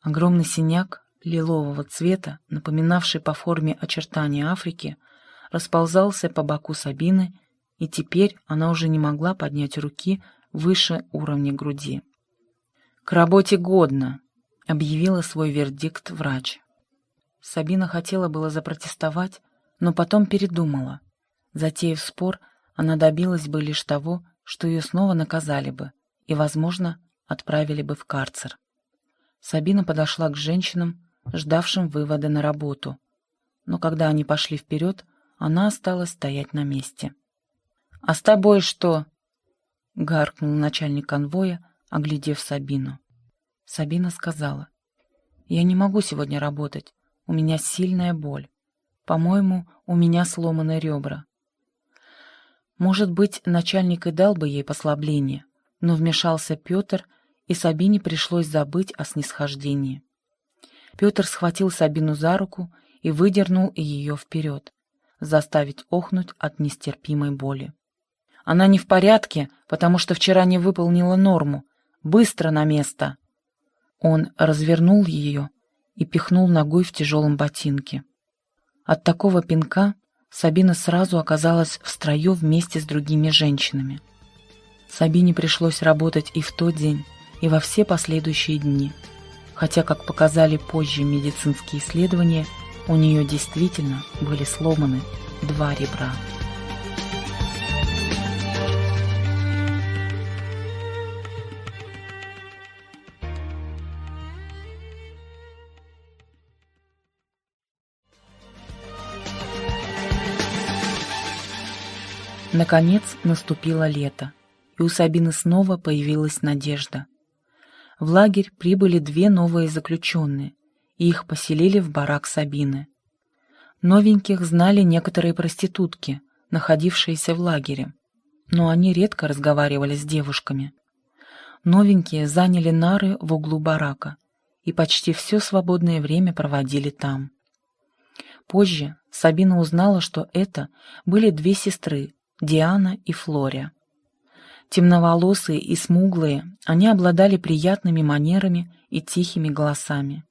Огромный синяк лилового цвета, напоминавший по форме очертания Африки, расползался по боку Сабины, и теперь она уже не могла поднять руки выше уровня груди. «К работе годно», — объявила свой вердикт врач. Сабина хотела было запротестовать, но потом передумала. Затеяв спор, она добилась бы лишь того, что ее снова наказали бы и, возможно, отправили бы в карцер. Сабина подошла к женщинам, ждавшим вывода на работу. Но когда они пошли вперед, она осталась стоять на месте. «А с тобой что?» — гаркнул начальник конвоя, оглядев Сабину. Сабина сказала, «Я не могу сегодня работать, у меня сильная боль. По-моему, у меня сломаны ребра». Может быть, начальник и дал бы ей послабление, но вмешался Петр, и Сабине пришлось забыть о снисхождении. Петр схватил Сабину за руку и выдернул ее вперед, заставить охнуть от нестерпимой боли. «Она не в порядке, потому что вчера не выполнила норму. Быстро на место!» Он развернул ее и пихнул ногой в тяжелом ботинке. От такого пинка Сабина сразу оказалась в строю вместе с другими женщинами. Сабине пришлось работать и в тот день, и во все последующие дни. Хотя, как показали позже медицинские исследования, у нее действительно были сломаны два ребра. Наконец наступило лето, и у Сабины снова появилась надежда. В лагерь прибыли две новые заключенные, и их поселили в барак Сабины. Новеньких знали некоторые проститутки, находившиеся в лагере, но они редко разговаривали с девушками. Новенькие заняли нары в углу барака и почти все свободное время проводили там. Позже Сабина узнала, что это были две сестры, Диана и Флория. Темноволосые и смуглые, они обладали приятными манерами и тихими голосами.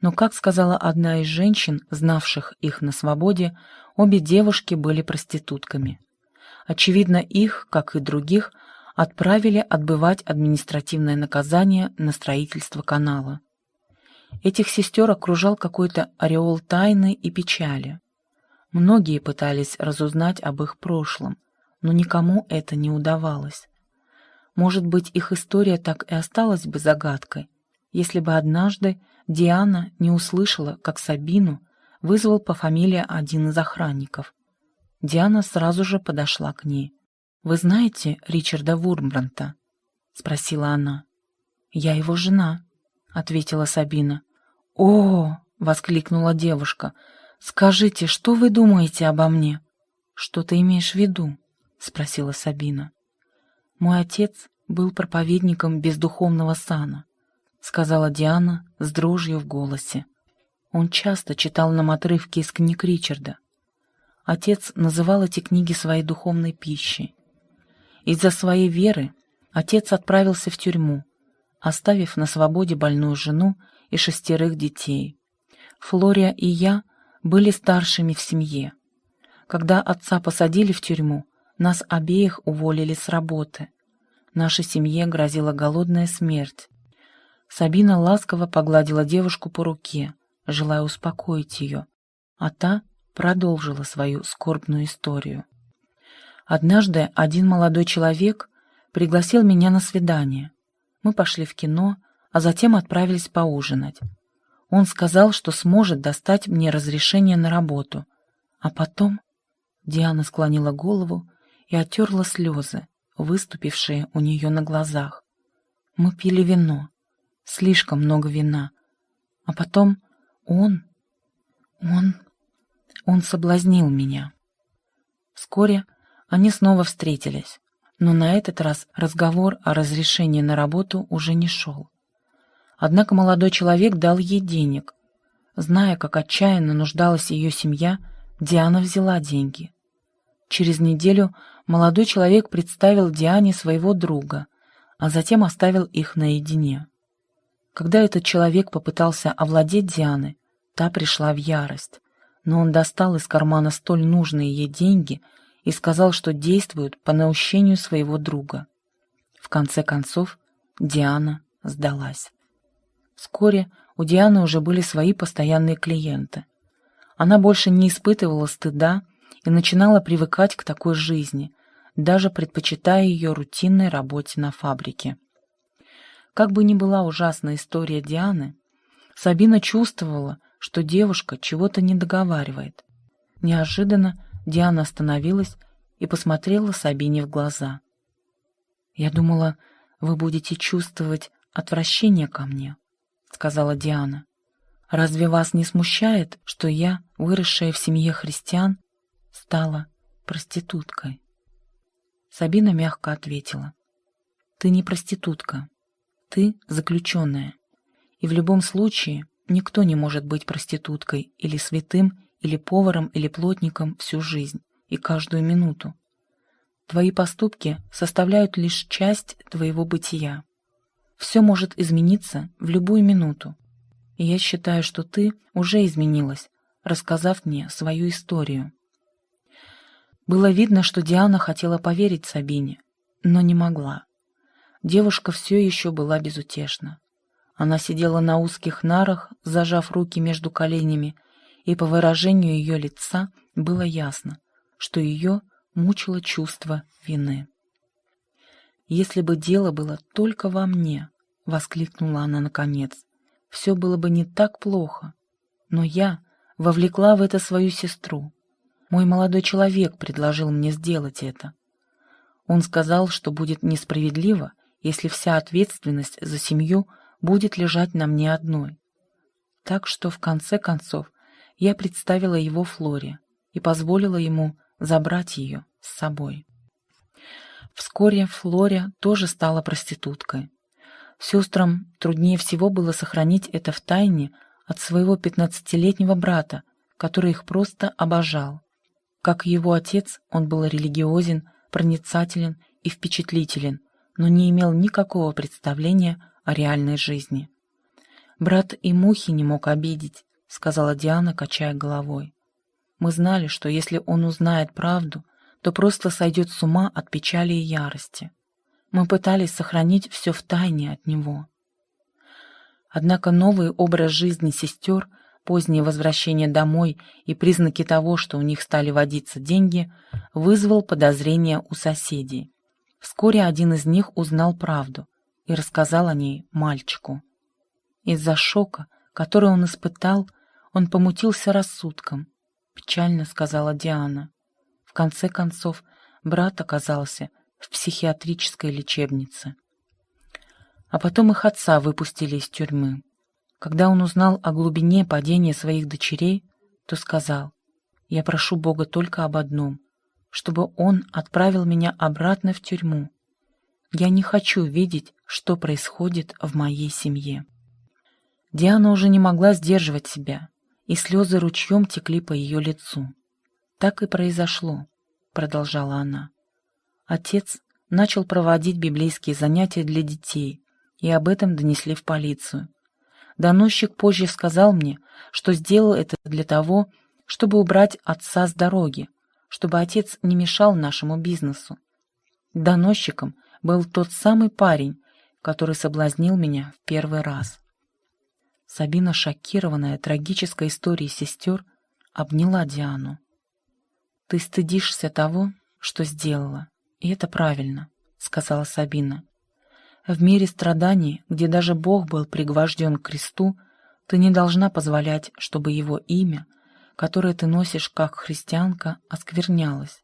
Но, как сказала одна из женщин, знавших их на свободе, обе девушки были проститутками. Очевидно, их, как и других, отправили отбывать административное наказание на строительство канала. Этих сестер окружал какой-то ореол тайны и печали. Многие пытались разузнать об их прошлом, но никому это не удавалось. Может быть, их история так и осталась бы загадкой, если бы однажды Диана не услышала, как Сабину вызвал по фамилии один из охранников. Диана сразу же подошла к ней. «Вы знаете Ричарда Вурмбранта?» — спросила она. «Я его жена», — ответила Сабина. «О!» — воскликнула девушка — «Скажите, что вы думаете обо мне?» «Что ты имеешь в виду?» — спросила Сабина. «Мой отец был проповедником бездуховного сана», — сказала Диана с дрожью в голосе. Он часто читал нам отрывки из книг Ричарда. Отец называл эти книги своей духовной пищей. Из-за своей веры отец отправился в тюрьму, оставив на свободе больную жену и шестерых детей. Флория и я — были старшими в семье. Когда отца посадили в тюрьму, нас обеих уволили с работы. Нашей семье грозила голодная смерть. Сабина ласково погладила девушку по руке, желая успокоить ее, а та продолжила свою скорбную историю. Однажды один молодой человек пригласил меня на свидание. Мы пошли в кино, а затем отправились поужинать. Он сказал, что сможет достать мне разрешение на работу. А потом Диана склонила голову и оттерла слезы, выступившие у нее на глазах. Мы пили вино, слишком много вина. А потом он, он, он соблазнил меня. Вскоре они снова встретились, но на этот раз разговор о разрешении на работу уже не шел. Однако молодой человек дал ей денег. Зная, как отчаянно нуждалась ее семья, Диана взяла деньги. Через неделю молодой человек представил Диане своего друга, а затем оставил их наедине. Когда этот человек попытался овладеть Дианой, та пришла в ярость, но он достал из кармана столь нужные ей деньги и сказал, что действует по наущению своего друга. В конце концов, Диана сдалась. Вскоре у Дианы уже были свои постоянные клиенты. Она больше не испытывала стыда и начинала привыкать к такой жизни, даже предпочитая ее рутинной работе на фабрике. Как бы ни была ужасна история Дианы, Сабина чувствовала, что девушка чего-то не договаривает. Неожиданно Диана остановилась и посмотрела Сабине в глаза. «Я думала, вы будете чувствовать отвращение ко мне», — сказала Диана. «Разве вас не смущает, что я, выросшая в семье христиан, стала проституткой?» Сабина мягко ответила. «Ты не проститутка. Ты заключенная. И в любом случае никто не может быть проституткой или святым, или поваром, или плотником всю жизнь и каждую минуту. Твои поступки составляют лишь часть твоего бытия. Все может измениться в любую минуту. И я считаю, что ты уже изменилась, рассказав мне свою историю. Было видно, что Диана хотела поверить Сабине, но не могла. Девушка все еще была безутешна. Она сидела на узких нарах, зажав руки между коленями, и по выражению ее лица было ясно, что ее мучило чувство вины. «Если бы дело было только во мне», — воскликнула она наконец, — «все было бы не так плохо. Но я вовлекла в это свою сестру. Мой молодой человек предложил мне сделать это. Он сказал, что будет несправедливо, если вся ответственность за семью будет лежать на мне одной. Так что, в конце концов, я представила его Флоре и позволила ему забрать ее с собой. Вскоре Флория тоже стала проституткой. Сестрам труднее всего было сохранить это в тайне от своего пятнадцатилетнего брата, который их просто обожал. Как его отец, он был религиозен, проницателен и впечатлителен, но не имел никакого представления о реальной жизни. «Брат и мухи не мог обидеть», — сказала Диана, качая головой. Мы знали, что если он узнает правду, то просто сойдет с ума от печали и ярости. Мы пытались сохранить все в тайне от него. Однако новый образ жизни сестер, позднее возвращение домой и признаки того, что у них стали водиться деньги, вызвал подозрения у соседей. Вскоре один из них узнал правду и рассказал о ней мальчику. Из-за шока, который он испытал, он помутился рассудком — печально сказала Диана. В конце концов, брат оказался в психиатрической лечебнице. А потом их отца выпустили из тюрьмы. Когда он узнал о глубине падения своих дочерей, то сказал, «Я прошу Бога только об одном, чтобы Он отправил меня обратно в тюрьму. Я не хочу видеть, что происходит в моей семье». Диана уже не могла сдерживать себя и слезы ручьем текли по ее лицу. «Так и произошло», — продолжала она. Отец начал проводить библейские занятия для детей, и об этом донесли в полицию. Доносчик позже сказал мне, что сделал это для того, чтобы убрать отца с дороги, чтобы отец не мешал нашему бизнесу. Доносчиком был тот самый парень, который соблазнил меня в первый раз. Сабина, шокированная трагической историей сестер, обняла Диану. «Ты стыдишься того, что сделала, и это правильно», — сказала Сабина. «В мире страданий, где даже Бог был пригвожден к кресту, ты не должна позволять, чтобы его имя, которое ты носишь как христианка, осквернялось.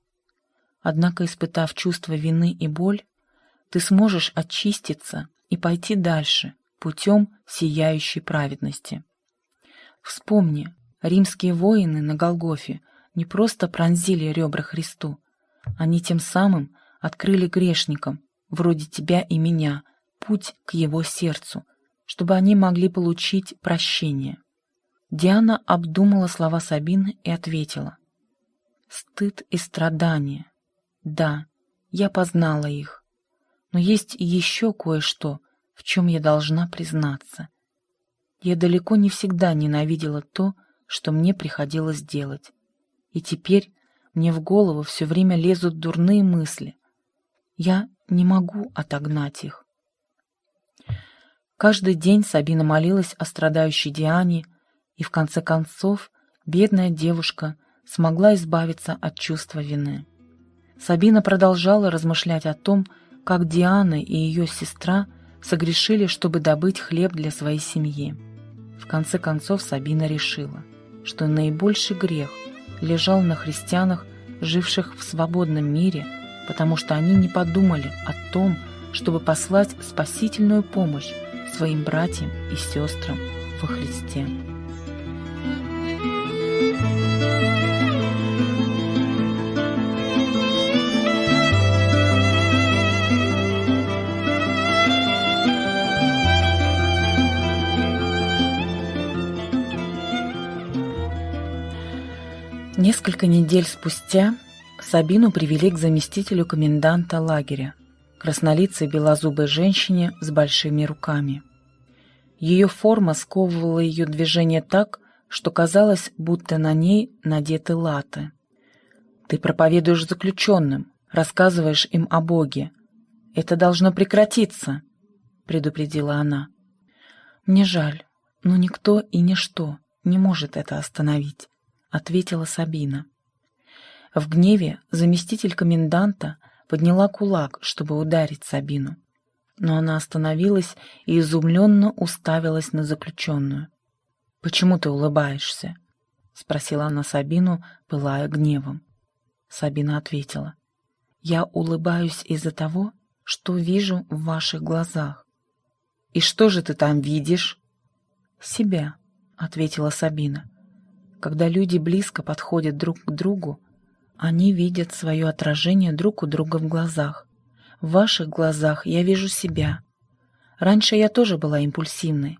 Однако, испытав чувство вины и боль, ты сможешь очиститься и пойти дальше, путем сияющей праведности. Вспомни, римские воины на Голгофе не просто пронзили ребра Христу, они тем самым открыли грешникам, вроде тебя и меня, путь к его сердцу, чтобы они могли получить прощение. Диана обдумала слова Сабины и ответила. «Стыд и страдания. Да, я познала их. Но есть еще кое-что, в чем я должна признаться. Я далеко не всегда ненавидела то, что мне приходилось делать. И теперь мне в голову все время лезут дурные мысли. Я не могу отогнать их. Каждый день Сабина молилась о страдающей Диане, и в конце концов бедная девушка смогла избавиться от чувства вины. Сабина продолжала размышлять о том, как Диана и ее сестра согрешили, чтобы добыть хлеб для своей семьи. В конце концов Сабина решила, что наибольший грех лежал на христианах, живших в свободном мире, потому что они не подумали о том, чтобы послать спасительную помощь своим братьям и сестрам во Христе. Несколько недель спустя Сабину привели к заместителю коменданта лагеря, краснолицей белозубой женщине с большими руками. Ее форма сковывала ее движение так, что казалось, будто на ней надеты латы. «Ты проповедуешь заключенным, рассказываешь им о Боге. Это должно прекратиться», — предупредила она. «Мне жаль, но никто и ничто не может это остановить», — ответила Сабина. В гневе заместитель коменданта подняла кулак, чтобы ударить Сабину. Но она остановилась и изумленно уставилась на заключенную. «Почему ты улыбаешься?» — спросила она Сабину, пылая гневом. Сабина ответила. «Я улыбаюсь из-за того, что вижу в ваших глазах». «И что же ты там видишь?» «Себя», — ответила Сабина. «Когда люди близко подходят друг к другу, они видят свое отражение друг у друга в глазах. В ваших глазах я вижу себя. Раньше я тоже была импульсивной.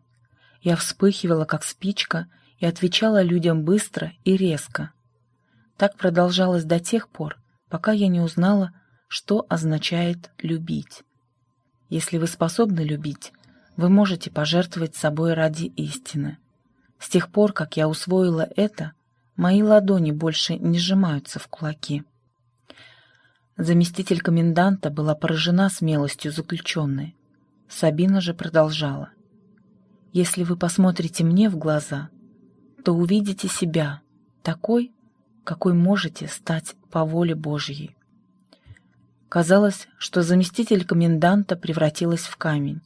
Я вспыхивала, как спичка, и отвечала людям быстро и резко. Так продолжалось до тех пор, пока я не узнала, что означает «любить». Если вы способны любить, вы можете пожертвовать собой ради истины. С тех пор, как я усвоила это, Мои ладони больше не сжимаются в кулаки. Заместитель коменданта была поражена смелостью заключенной. Сабина же продолжала. «Если вы посмотрите мне в глаза, то увидите себя такой, какой можете стать по воле Божьей». Казалось, что заместитель коменданта превратилась в камень.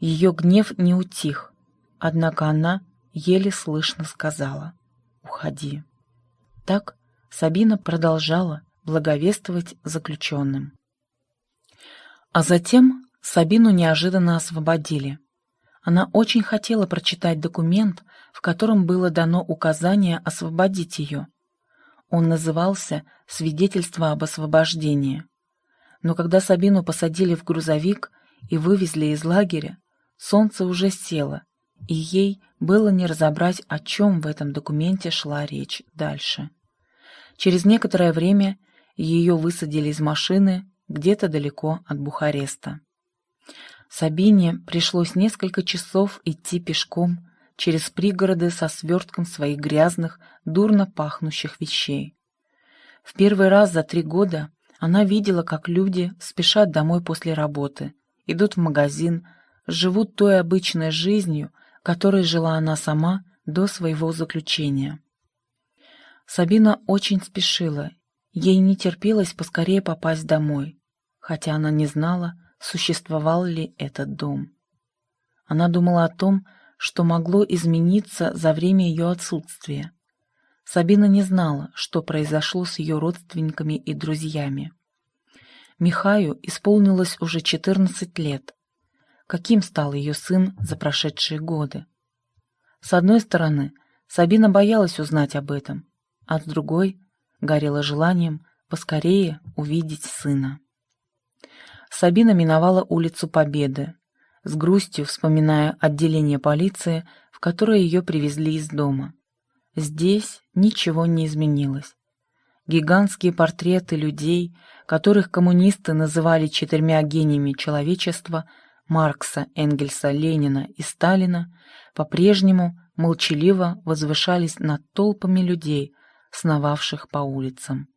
Ее гнев не утих, однако она еле слышно сказала — уходи». Так Сабина продолжала благовествовать заключенным. А затем Сабину неожиданно освободили. Она очень хотела прочитать документ, в котором было дано указание освободить ее. Он назывался «Свидетельство об освобождении». Но когда Сабину посадили в грузовик и вывезли из лагеря, солнце уже село, и ей было не разобрать, о чем в этом документе шла речь дальше. Через некоторое время ее высадили из машины где-то далеко от Бухареста. Сабине пришлось несколько часов идти пешком через пригороды со свертком своих грязных, дурно пахнущих вещей. В первый раз за три года она видела, как люди спешат домой после работы, идут в магазин, живут той обычной жизнью, которой жила она сама до своего заключения. Сабина очень спешила, ей не терпелось поскорее попасть домой, хотя она не знала, существовал ли этот дом. Она думала о том, что могло измениться за время ее отсутствия. Сабина не знала, что произошло с ее родственниками и друзьями. Михаю исполнилось уже 14 лет, каким стал ее сын за прошедшие годы. С одной стороны, Сабина боялась узнать об этом, а с другой горела желанием поскорее увидеть сына. Сабина миновала улицу Победы, с грустью вспоминая отделение полиции, в которое ее привезли из дома. Здесь ничего не изменилось. гигантские портреты людей, которых коммунисты называли четырьмя гениями человечества – Маркса, Энгельса, Ленина и Сталина, по-прежнему молчаливо возвышались над толпами людей, сновавших по улицам.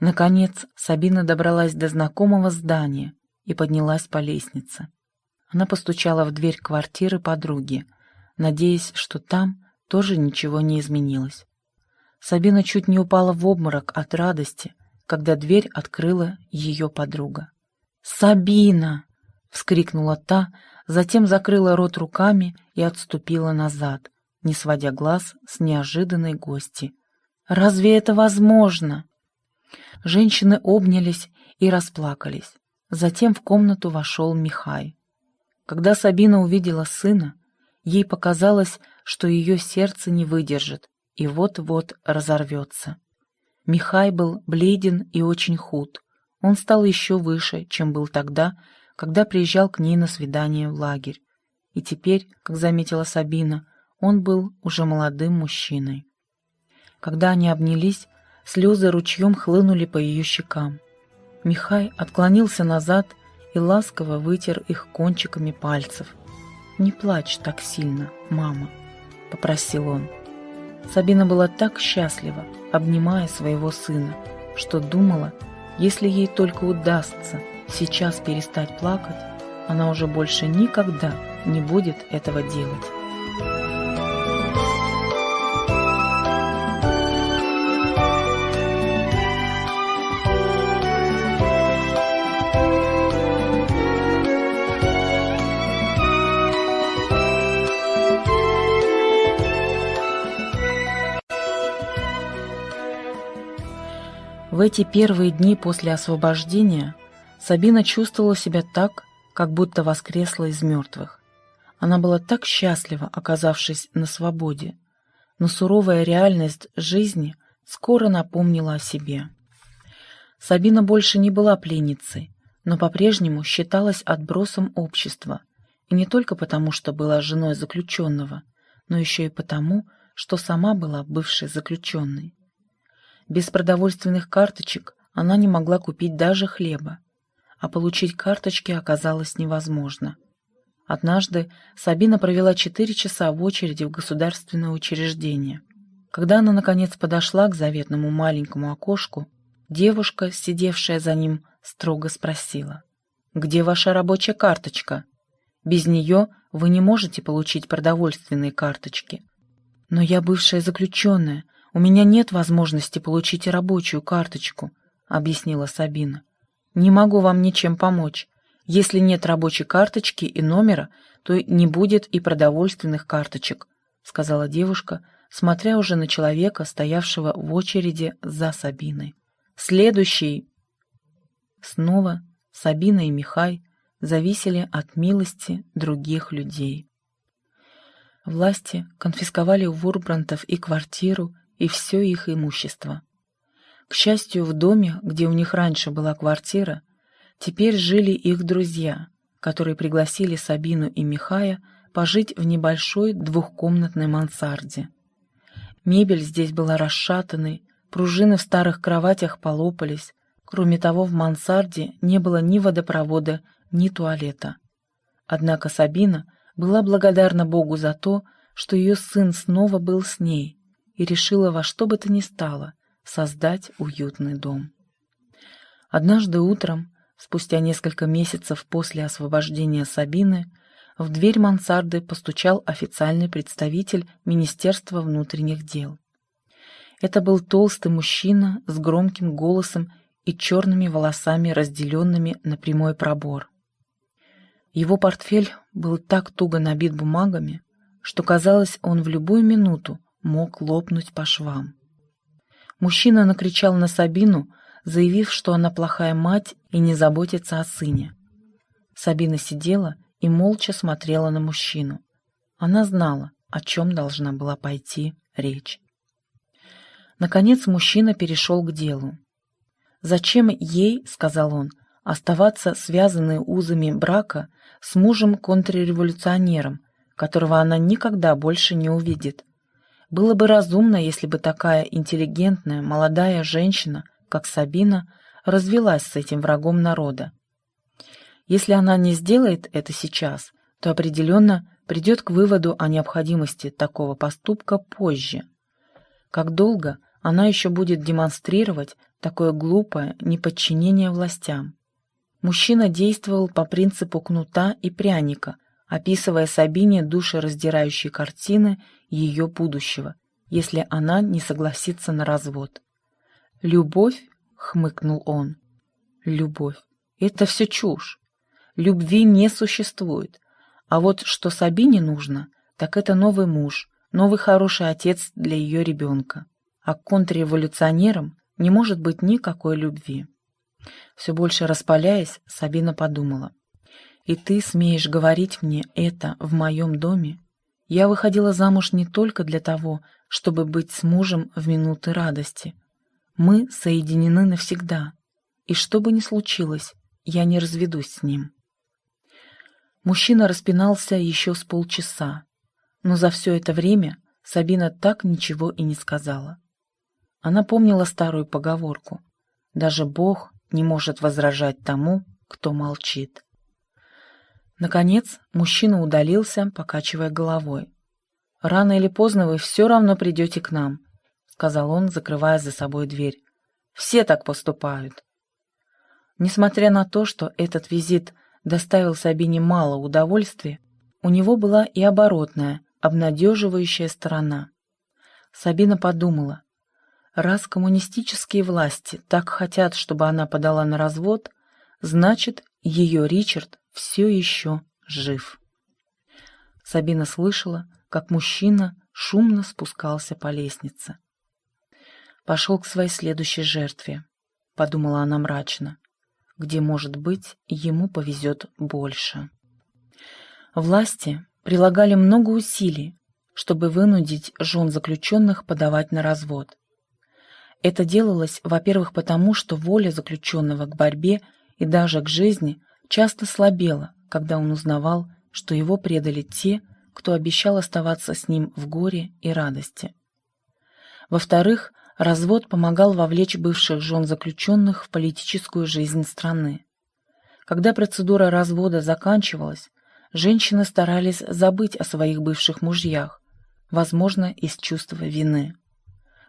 Наконец Сабина добралась до знакомого здания и поднялась по лестнице. Она постучала в дверь квартиры подруги, надеясь, что там тоже ничего не изменилось. Сабина чуть не упала в обморок от радости, когда дверь открыла ее подруга. «Сабина!» — вскрикнула та, затем закрыла рот руками и отступила назад, не сводя глаз с неожиданной гости. «Разве это возможно?» Женщины обнялись и расплакались. Затем в комнату вошел Михай. Когда Сабина увидела сына, ей показалось, что ее сердце не выдержит и вот-вот разорвется. Михай был бледен и очень худ. Он стал еще выше, чем был тогда, когда приезжал к ней на свидание в лагерь. И теперь, как заметила Сабина, он был уже молодым мужчиной. Когда они обнялись, слезы ручьем хлынули по ее щекам. Михай отклонился назад и ласково вытер их кончиками пальцев. «Не плачь так сильно, мама», — попросил он. Сабина была так счастлива, обнимая своего сына, что думала, если ей только удастся сейчас перестать плакать, она уже больше никогда не будет этого делать. В эти первые дни после освобождения Сабина чувствовала себя так, как будто воскресла из мертвых. Она была так счастлива, оказавшись на свободе, но суровая реальность жизни скоро напомнила о себе. Сабина больше не была пленницей, но по-прежнему считалась отбросом общества, и не только потому, что была женой заключенного, но еще и потому, что сама была бывшей заключенной. Без продовольственных карточек она не могла купить даже хлеба, а получить карточки оказалось невозможно. Однажды Сабина провела четыре часа в очереди в государственное учреждение. Когда она, наконец, подошла к заветному маленькому окошку, девушка, сидевшая за ним, строго спросила. «Где ваша рабочая карточка? Без нее вы не можете получить продовольственные карточки». «Но я бывшая заключенная, у меня нет возможности получить рабочую карточку», — объяснила Сабина. «Не могу вам ничем помочь. Если нет рабочей карточки и номера, то не будет и продовольственных карточек», — сказала девушка, смотря уже на человека, стоявшего в очереди за Сабиной. «Следующий!» Снова Сабина и Михай зависели от милости других людей. Власти конфисковали у Вурбрантов и квартиру, и все их имущество. К счастью, в доме, где у них раньше была квартира, теперь жили их друзья, которые пригласили Сабину и Михая пожить в небольшой двухкомнатной мансарде. Мебель здесь была расшатанной, пружины в старых кроватях полопались, кроме того, в мансарде не было ни водопровода, ни туалета. Однако Сабина была благодарна Богу за то, что ее сын снова был с ней и решила во что бы то ни стало создать уютный дом. Однажды утром, спустя несколько месяцев после освобождения Сабины, в дверь мансарды постучал официальный представитель Министерства внутренних дел. Это был толстый мужчина с громким голосом и черными волосами, разделенными на прямой пробор. Его портфель был так туго набит бумагами, что казалось, он в любую минуту мог лопнуть по швам. Мужчина накричал на Сабину, заявив, что она плохая мать и не заботится о сыне. Сабина сидела и молча смотрела на мужчину. Она знала, о чем должна была пойти речь. Наконец мужчина перешел к делу. «Зачем ей, — сказал он, — оставаться связанной узами брака с мужем-контрреволюционером, которого она никогда больше не увидит? Было бы разумно, если бы такая интеллигентная молодая женщина, как Сабина, развелась с этим врагом народа. Если она не сделает это сейчас, то определенно придет к выводу о необходимости такого поступка позже. Как долго она еще будет демонстрировать такое глупое неподчинение властям? Мужчина действовал по принципу кнута и пряника, описывая Сабине душераздирающие картины ее будущего, если она не согласится на развод. «Любовь?» — хмыкнул он. «Любовь. Это все чушь. Любви не существует. А вот что Сабине нужно, так это новый муж, новый хороший отец для ее ребенка. А к контрреволюционерам не может быть никакой любви». Все больше распаляясь, Сабина подумала. «И ты смеешь говорить мне это в моем доме? Я выходила замуж не только для того, чтобы быть с мужем в минуты радости. Мы соединены навсегда, и что бы ни случилось, я не разведусь с ним». Мужчина распинался еще с полчаса, но за все это время Сабина так ничего и не сказала. Она помнила старую поговорку «Даже Бог не может возражать тому, кто молчит. Наконец, мужчина удалился, покачивая головой. «Рано или поздно вы все равно придете к нам», — сказал он, закрывая за собой дверь. «Все так поступают». Несмотря на то, что этот визит доставил Сабине мало удовольствия, у него была и оборотная, обнадеживающая сторона. Сабина подумала, Раз коммунистические власти так хотят, чтобы она подала на развод, значит, ее Ричард все еще жив. Сабина слышала, как мужчина шумно спускался по лестнице. «Пошел к своей следующей жертве», — подумала она мрачно, «где, может быть, ему повезет больше». Власти прилагали много усилий, чтобы вынудить жен заключенных подавать на развод. Это делалось, во-первых, потому, что воля заключенного к борьбе и даже к жизни часто слабела, когда он узнавал, что его предали те, кто обещал оставаться с ним в горе и радости. Во-вторых, развод помогал вовлечь бывших жен заключенных в политическую жизнь страны. Когда процедура развода заканчивалась, женщины старались забыть о своих бывших мужьях, возможно, из чувства вины.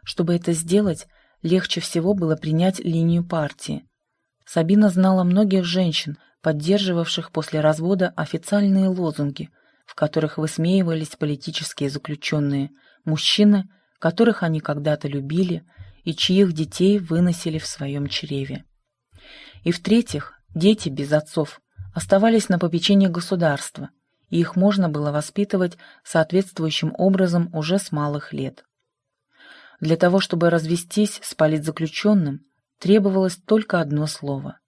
Чтобы это сделать, легче всего было принять линию партии. Сабина знала многих женщин, поддерживавших после развода официальные лозунги, в которых высмеивались политические заключенные, мужчины, которых они когда-то любили и чьих детей выносили в своем чреве. И в-третьих, дети без отцов оставались на попечении государства, и их можно было воспитывать соответствующим образом уже с малых лет. Для того, чтобы развестись с политзаключенным, требовалось только одно слово.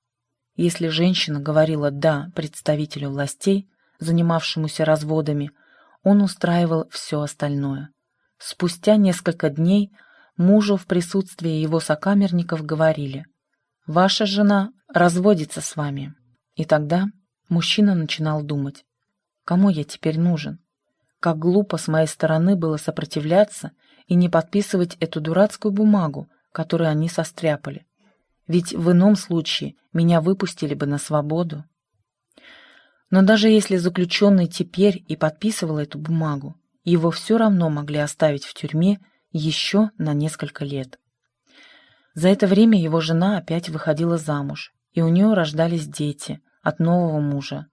Если женщина говорила «да» представителю властей, занимавшемуся разводами, он устраивал все остальное. Спустя несколько дней мужу в присутствии его сокамерников говорили «Ваша жена разводится с вами». И тогда мужчина начинал думать «Кому я теперь нужен? Как глупо с моей стороны было сопротивляться и не подписывать эту дурацкую бумагу, которую они состряпали. Ведь в ином случае меня выпустили бы на свободу. Но даже если заключенный теперь и подписывал эту бумагу, его все равно могли оставить в тюрьме еще на несколько лет. За это время его жена опять выходила замуж, и у нее рождались дети от нового мужа.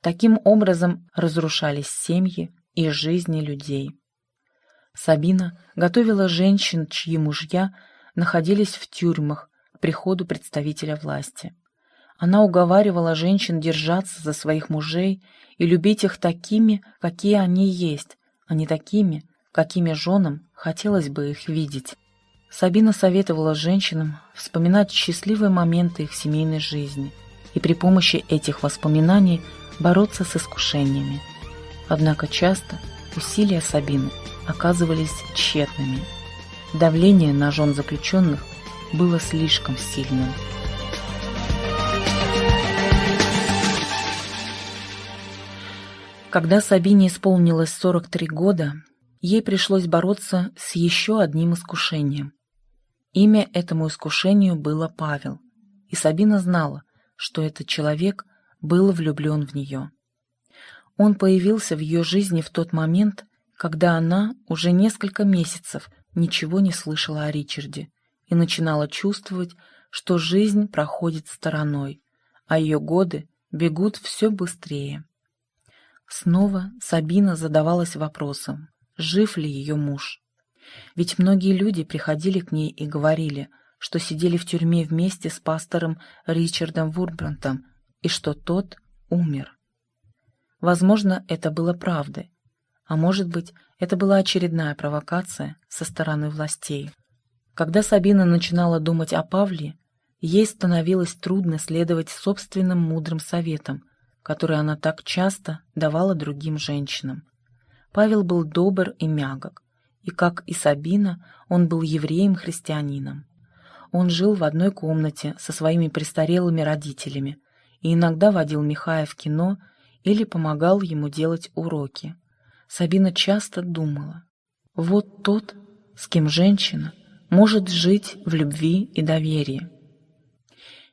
Таким образом разрушались семьи и жизни людей. Сабина готовила женщин, чьи мужья находились в тюрьмах приходу представителя власти. Она уговаривала женщин держаться за своих мужей и любить их такими, какие они есть, а не такими, какими женам хотелось бы их видеть. Сабина советовала женщинам вспоминать счастливые моменты их семейной жизни и при помощи этих воспоминаний бороться с искушениями. Однако часто усилия Сабины – оказывались тщетными. Давление на жен заключенных было слишком сильным. Когда Сабине исполнилось 43 года, ей пришлось бороться с еще одним искушением. Имя этому искушению было Павел, и Сабина знала, что этот человек был влюблен в нее. Он появился в ее жизни в тот момент, когда она уже несколько месяцев ничего не слышала о Ричарде и начинала чувствовать, что жизнь проходит стороной, а ее годы бегут все быстрее. Снова Сабина задавалась вопросом, жив ли ее муж. Ведь многие люди приходили к ней и говорили, что сидели в тюрьме вместе с пастором Ричардом Вурбрантом и что тот умер. Возможно, это было правдой, а может быть, это была очередная провокация со стороны властей. Когда Сабина начинала думать о Павле, ей становилось трудно следовать собственным мудрым советам, которые она так часто давала другим женщинам. Павел был добр и мягок, и, как и Сабина, он был евреем-христианином. Он жил в одной комнате со своими престарелыми родителями и иногда водил Михая в кино или помогал ему делать уроки. Сабина часто думала, вот тот, с кем женщина может жить в любви и доверии.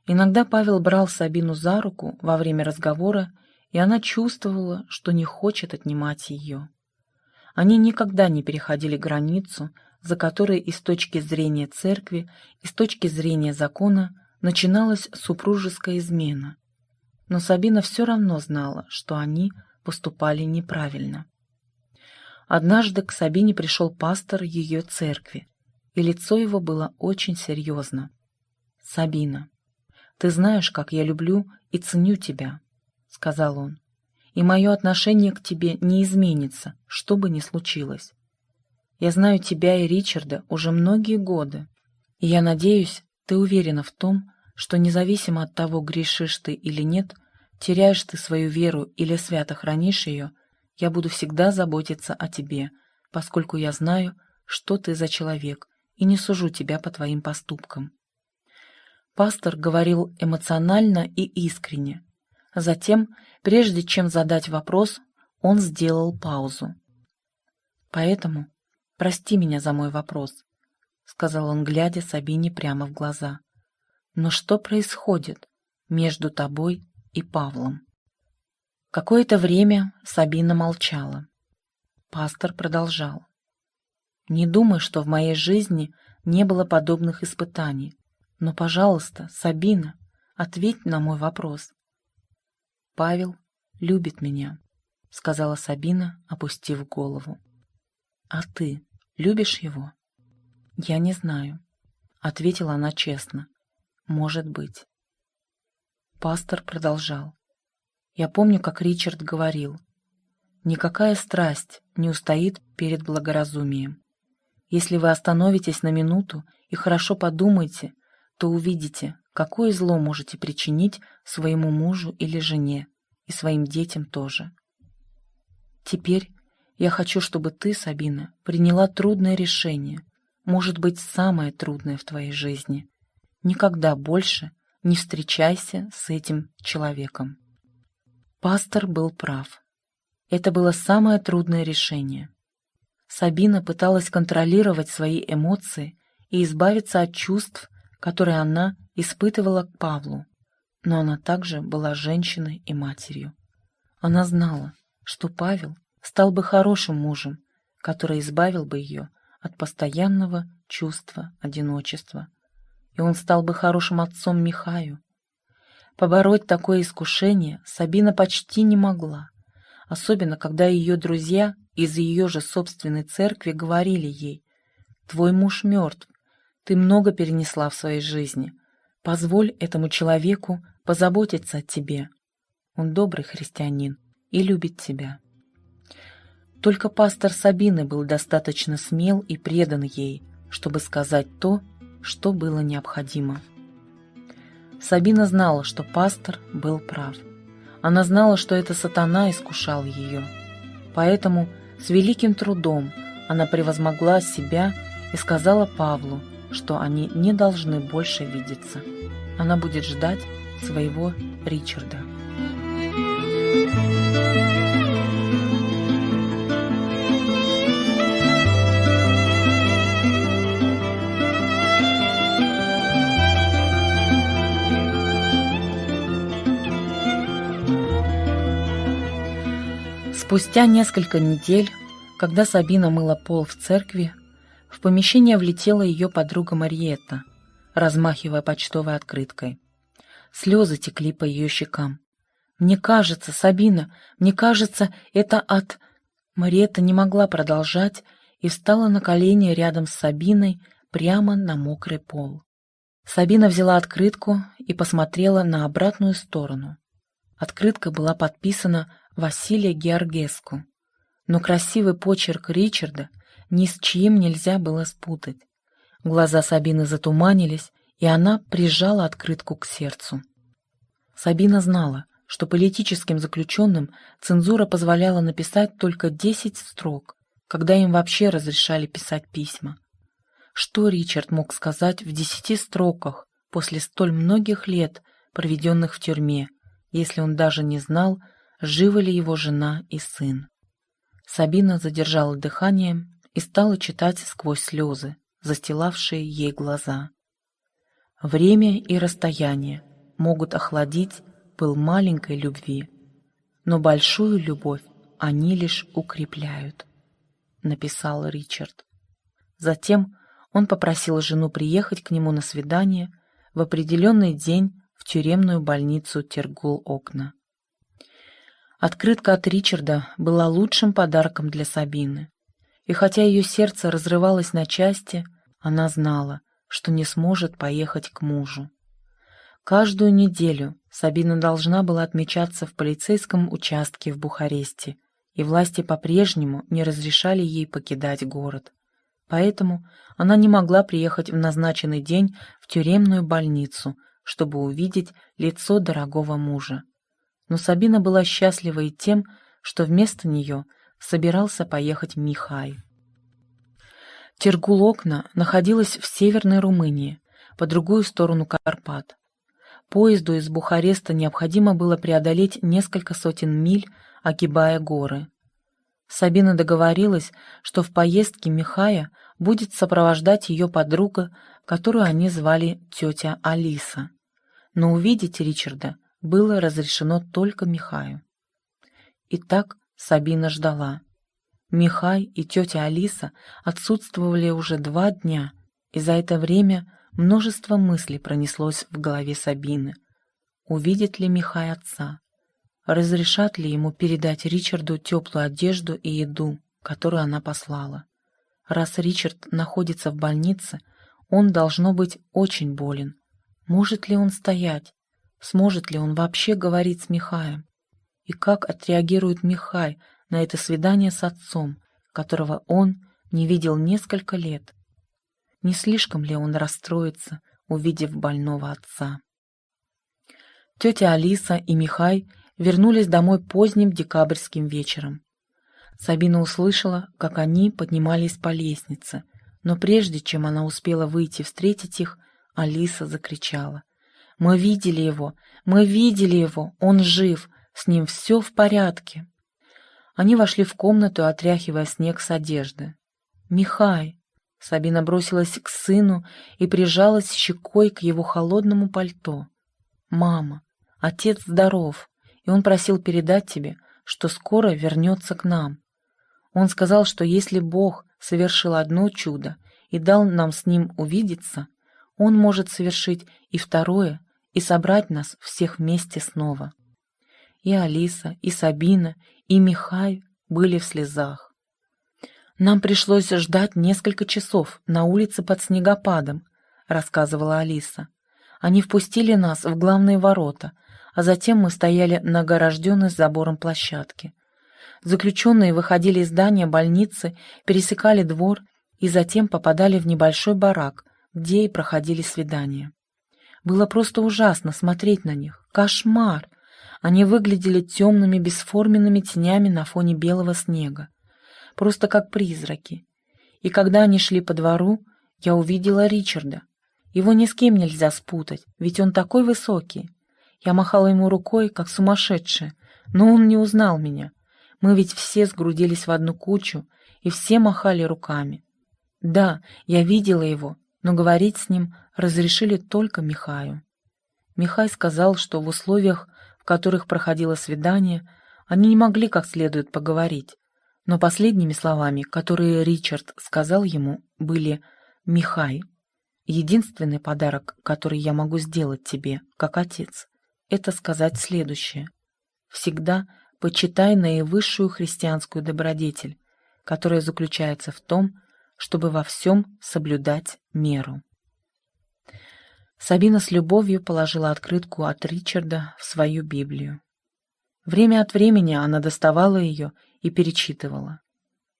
Иногда Павел брал Сабину за руку во время разговора, и она чувствовала, что не хочет отнимать ее. Они никогда не переходили границу, за которой и с точки зрения церкви, и с точки зрения закона начиналась супружеская измена. Но Сабина все равно знала, что они поступали неправильно. Однажды к Сабине пришел пастор ее церкви, и лицо его было очень серьезно. «Сабина, ты знаешь, как я люблю и ценю тебя», — сказал он и мое отношение к тебе не изменится, что бы ни случилось. Я знаю тебя и Ричарда уже многие годы, и я надеюсь, ты уверена в том, что независимо от того, грешишь ты или нет, теряешь ты свою веру или свято хранишь ее, я буду всегда заботиться о тебе, поскольку я знаю, что ты за человек, и не сужу тебя по твоим поступкам. Пастор говорил эмоционально и искренне, Затем, прежде чем задать вопрос, он сделал паузу. «Поэтому прости меня за мой вопрос», — сказал он, глядя Сабине прямо в глаза. «Но что происходит между тобой и Павлом?» Какое-то время Сабина молчала. Пастор продолжал. «Не думай, что в моей жизни не было подобных испытаний. Но, пожалуйста, Сабина, ответь на мой вопрос. «Павел любит меня», — сказала Сабина, опустив голову. «А ты любишь его?» «Я не знаю», — ответила она честно. «Может быть». Пастор продолжал. «Я помню, как Ричард говорил, никакая страсть не устоит перед благоразумием. Если вы остановитесь на минуту и хорошо подумаете, то увидите, какое зло можете причинить своему мужу или жене, и своим детям тоже. Теперь я хочу, чтобы ты, Сабина, приняла трудное решение, может быть, самое трудное в твоей жизни. Никогда больше не встречайся с этим человеком. Пастор был прав. Это было самое трудное решение. Сабина пыталась контролировать свои эмоции и избавиться от чувств, которые она испытывала к Павлу но она также была женщиной и матерью. Она знала, что Павел стал бы хорошим мужем, который избавил бы ее от постоянного чувства одиночества, и он стал бы хорошим отцом Михаю. Побороть такое искушение Сабина почти не могла, особенно когда ее друзья из ее же собственной церкви говорили ей «Твой муж мертв, ты много перенесла в своей жизни, позволь этому человеку позаботиться о тебе. Он добрый христианин и любит тебя. Только пастор Сабины был достаточно смел и предан ей, чтобы сказать то, что было необходимо. Сабина знала, что пастор был прав. Она знала, что это сатана искушал ее. Поэтому с великим трудом она превозмогла себя и сказала Павлу, что они не должны больше видеться. Она будет ждать, своего Ричарда. Спустя несколько недель, когда Сабина мыла пол в церкви, в помещение влетела ее подруга Мариетта, размахивая почтовой открыткой. Слезы текли по ее щекам. «Мне кажется, Сабина, мне кажется, это от...» Мариетта не могла продолжать и встала на колени рядом с Сабиной прямо на мокрый пол. Сабина взяла открытку и посмотрела на обратную сторону. Открытка была подписана Василия Георгеску, но красивый почерк Ричарда ни с чьим нельзя было спутать. Глаза Сабины затуманились, и она прижала открытку к сердцу. Сабина знала, что политическим заключенным цензура позволяла написать только десять строк, когда им вообще разрешали писать письма. Что Ричард мог сказать в десяти строках после столь многих лет, проведенных в тюрьме, если он даже не знал, живы ли его жена и сын? Сабина задержала дыхание и стала читать сквозь слезы, застилавшие ей глаза. Время и расстояние могут охладить пыл маленькой любви, но большую любовь они лишь укрепляют, написал Ричард. Затем он попросил жену приехать к нему на свидание в определенный день в тюремную больницу Тергул-Окна. Открытка от Ричарда была лучшим подарком для Сабины. И хотя ее сердце разрывалось на части, она знала, что не сможет поехать к мужу. Каждую неделю Сабина должна была отмечаться в полицейском участке в Бухаресте, и власти по-прежнему не разрешали ей покидать город. Поэтому она не могла приехать в назначенный день в тюремную больницу, чтобы увидеть лицо дорогого мужа. Но Сабина была счастлива и тем, что вместо нее собирался поехать Михай. Тергулокна находилась в северной Румынии, по другую сторону Карпат. Поезду из Бухареста необходимо было преодолеть несколько сотен миль, огибая горы. Сабина договорилась, что в поездке Михая будет сопровождать ее подруга, которую они звали тетя Алиса. Но увидеть Ричарда было разрешено только Михаю. Итак, Сабина ждала. Михай и тетя Алиса отсутствовали уже два дня, и за это время множество мыслей пронеслось в голове Сабины. Увидит ли Михай отца? Разрешат ли ему передать Ричарду теплую одежду и еду, которую она послала? Раз Ричард находится в больнице, он должно быть очень болен. Может ли он стоять? Сможет ли он вообще говорить с Михаем? И как отреагирует Михай на это свидание с отцом, которого он не видел несколько лет. Не слишком ли он расстроится, увидев больного отца? Тетя Алиса и Михай вернулись домой поздним декабрьским вечером. Сабина услышала, как они поднимались по лестнице, но прежде чем она успела выйти встретить их, Алиса закричала. «Мы видели его! Мы видели его! Он жив! С ним все в порядке!» Они вошли в комнату, отряхивая снег с одежды. «Михай!» Сабина бросилась к сыну и прижалась щекой к его холодному пальто. «Мама, отец здоров, и он просил передать тебе, что скоро вернется к нам. Он сказал, что если Бог совершил одно чудо и дал нам с ним увидеться, он может совершить и второе, и собрать нас всех вместе снова». И Алиса, и Сабина, и Михай были в слезах. «Нам пришлось ждать несколько часов на улице под снегопадом», — рассказывала Алиса. «Они впустили нас в главные ворота, а затем мы стояли на огорожденной с забором площадке. Заключенные выходили из здания больницы, пересекали двор и затем попадали в небольшой барак, где и проходили свидания. Было просто ужасно смотреть на них. Кошмар! Они выглядели темными, бесформенными тенями на фоне белого снега, просто как призраки. И когда они шли по двору, я увидела Ричарда. Его ни с кем нельзя спутать, ведь он такой высокий. Я махала ему рукой, как сумасшедшая, но он не узнал меня. Мы ведь все сгрудились в одну кучу, и все махали руками. Да, я видела его, но говорить с ним разрешили только Михаю. Михай сказал, что в условиях в которых проходило свидание, Они не могли как следует поговорить, но последними словами, которые Ричард сказал ему, были «Михай, единственный подарок, который я могу сделать тебе, как отец, это сказать следующее. Всегда почитай наивысшую христианскую добродетель, которая заключается в том, чтобы во всем соблюдать меру». Сабина с любовью положила открытку от Ричарда в свою Библию. Время от времени она доставала ее и перечитывала.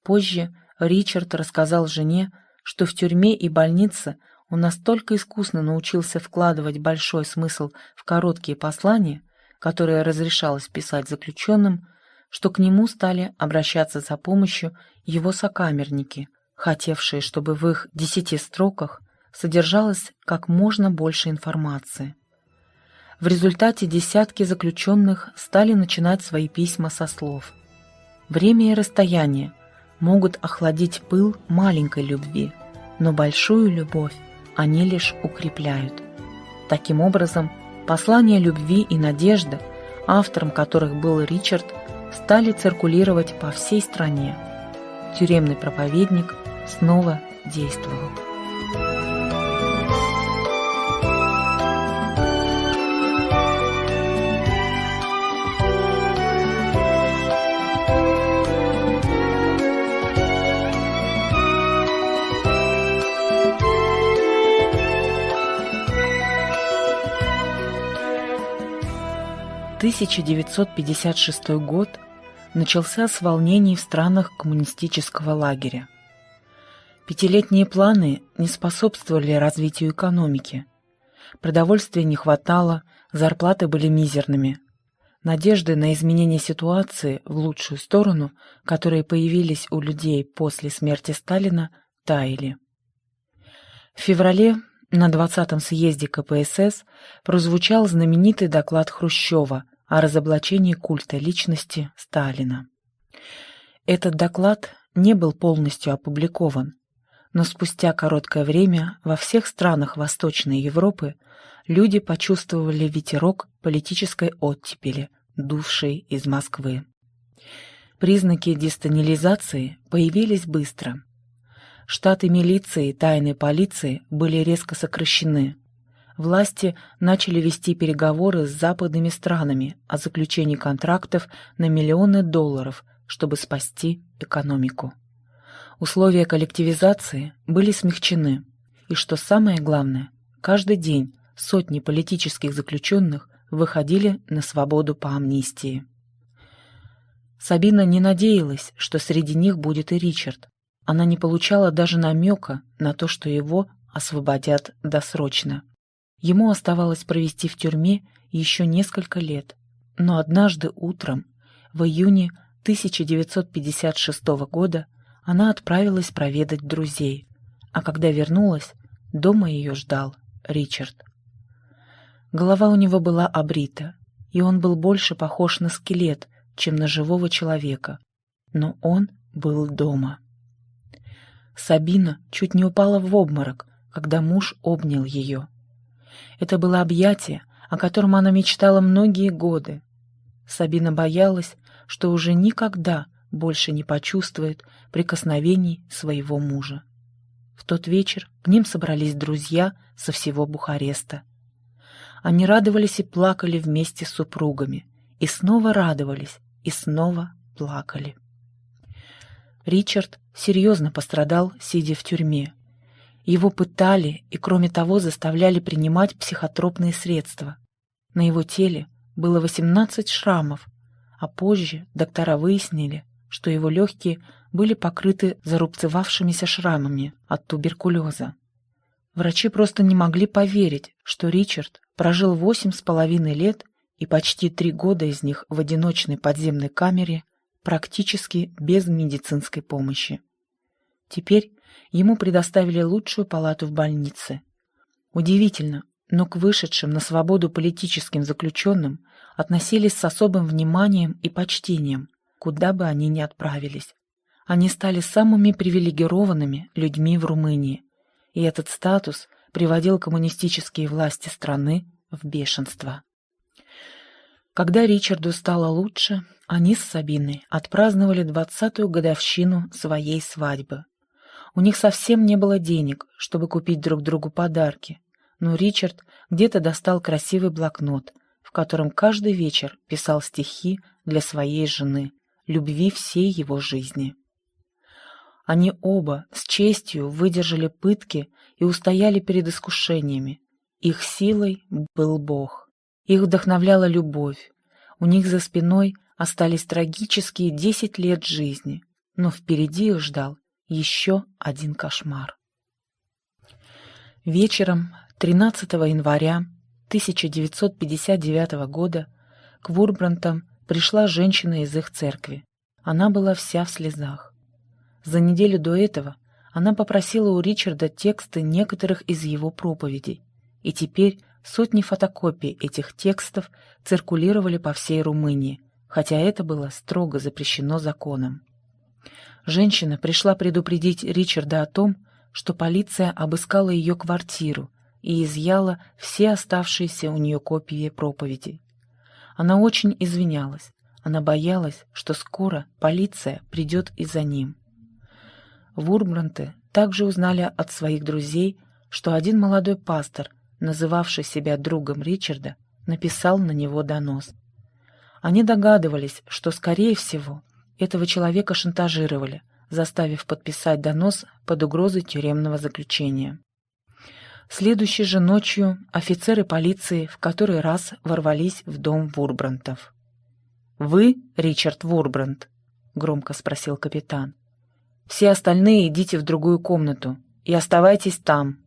Позже Ричард рассказал жене, что в тюрьме и больнице он настолько искусно научился вкладывать большой смысл в короткие послания, которые разрешалось писать заключенным, что к нему стали обращаться за помощью его сокамерники, хотевшие, чтобы в их десяти строках содержалось как можно больше информации. В результате десятки заключенных стали начинать свои письма со слов «Время и расстояние могут охладить пыл маленькой любви, но большую любовь они лишь укрепляют». Таким образом, послания любви и надежды, автором которых был Ричард, стали циркулировать по всей стране. Тюремный проповедник снова действовал. 1956 год начался с волнений в странах коммунистического лагеря. Пятилетние планы не способствовали развитию экономики. Продовольствия не хватало, зарплаты были мизерными. Надежды на изменение ситуации в лучшую сторону, которые появились у людей после смерти Сталина, таяли. В феврале на 20-м съезде КПСС прозвучал знаменитый доклад Хрущева о разоблачении культа личности Сталина. Этот доклад не был полностью опубликован, но спустя короткое время во всех странах Восточной Европы люди почувствовали ветерок политической оттепели, дувшей из Москвы. Признаки дестанилизации появились быстро. Штаты милиции и тайной полиции были резко сокращены, власти начали вести переговоры с западными странами о заключении контрактов на миллионы долларов, чтобы спасти экономику. Условия коллективизации были смягчены, и, что самое главное, каждый день сотни политических заключенных выходили на свободу по амнистии. Сабина не надеялась, что среди них будет и Ричард. Она не получала даже намека на то, что его освободят досрочно. Ему оставалось провести в тюрьме еще несколько лет. Но однажды утром, в июне 1956 года, она отправилась проведать друзей, а когда вернулась, дома ее ждал Ричард. Голова у него была обрита, и он был больше похож на скелет, чем на живого человека, но он был дома. Сабина чуть не упала в обморок, когда муж обнял ее. Это было объятие, о котором она мечтала многие годы. Сабина боялась, что уже никогда больше не почувствует прикосновений своего мужа. В тот вечер к ним собрались друзья со всего Бухареста. Они радовались и плакали вместе с супругами, и снова радовались, и снова плакали. Ричард серьезно пострадал, сидя в тюрьме, его пытали и, кроме того, заставляли принимать психотропные средства. На его теле было 18 шрамов, а позже доктора выяснили, что его легкие были покрыты зарубцевавшимися шрамами от туберкулеза. Врачи просто не могли поверить, что Ричард прожил восемь с половиной лет и почти три года из них в одиночной подземной камере практически без медицинской помощи. Теперь ему предоставили лучшую палату в больнице. Удивительно, но к вышедшим на свободу политическим заключенным относились с особым вниманием и почтением, куда бы они ни отправились. Они стали самыми привилегированными людьми в Румынии, и этот статус приводил коммунистические власти страны в бешенство. Когда Ричарду стало лучше, Они с Сабиной отпраздновали двадцатую годовщину своей свадьбы. У них совсем не было денег, чтобы купить друг другу подарки, но Ричард где-то достал красивый блокнот, в котором каждый вечер писал стихи для своей жены, любви всей его жизни. Они оба с честью выдержали пытки и устояли перед искушениями. Их силой был Бог. Их вдохновляла любовь. У них за спиной остались трагические десять лет жизни, но впереди их ждал еще один кошмар. Вечером 13 января 1959 года к Вурбрантам пришла женщина из их церкви. Она была вся в слезах. За неделю до этого она попросила у Ричарда тексты некоторых из его проповедей, и теперь сотни фотокопий этих текстов циркулировали по всей Румынии, хотя это было строго запрещено законом. Женщина пришла предупредить Ричарда о том, что полиция обыскала ее квартиру и изъяла все оставшиеся у нее копии проповедей. Она очень извинялась, она боялась, что скоро полиция придет и за ним. Вурбранты также узнали от своих друзей, что один молодой пастор, называвший себя другом Ричарда, написал на него донос. Они догадывались, что, скорее всего, этого человека шантажировали, заставив подписать донос под угрозой тюремного заключения. Следующей же ночью офицеры полиции в который раз ворвались в дом Вурбрантов. «Вы Ричард Вурбрант?» — громко спросил капитан. «Все остальные идите в другую комнату и оставайтесь там».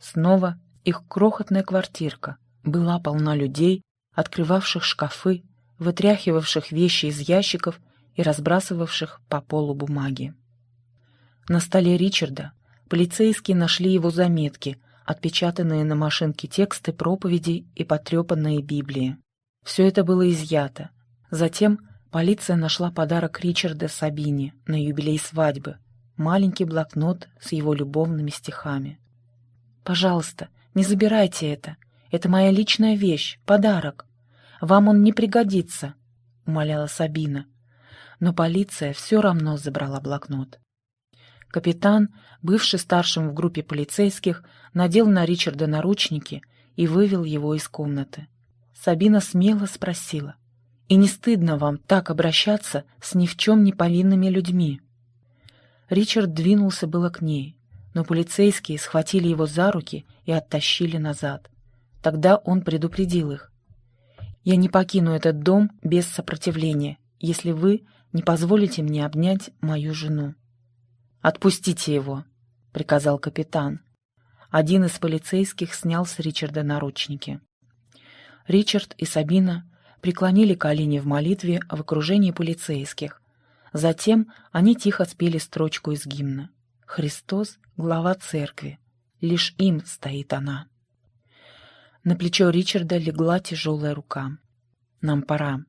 Снова их крохотная квартирка была полна людей, открывавших шкафы, вытряхивавших вещи из ящиков и разбрасывавших по полу бумаги. На столе Ричарда полицейские нашли его заметки, отпечатанные на машинке тексты проповедей и потрепанные Библии. Все это было изъято. Затем полиция нашла подарок Ричарда Сабине на юбилей свадьбы — маленький блокнот с его любовными стихами. «Пожалуйста, не забирайте это. Это моя личная вещь, подарок. Вам он не пригодится», — умоляла Сабина но полиция все равно забрала блокнот. Капитан, бывший старшим в группе полицейских, надел на Ричарда наручники и вывел его из комнаты. Сабина смело спросила, «И не стыдно вам так обращаться с ни в чем не повинными людьми?» Ричард двинулся было к ней, но полицейские схватили его за руки и оттащили назад. Тогда он предупредил их. «Я не покину этот дом без сопротивления, если вы не позволите мне обнять мою жену». «Отпустите его», — приказал капитан. Один из полицейских снял с Ричарда наручники. Ричард и Сабина преклонили колени в молитве в окружении полицейских. Затем они тихо спели строчку из гимна. «Христос — глава церкви, лишь им стоит она». На плечо Ричарда легла тяжелая рука. «Нам пора.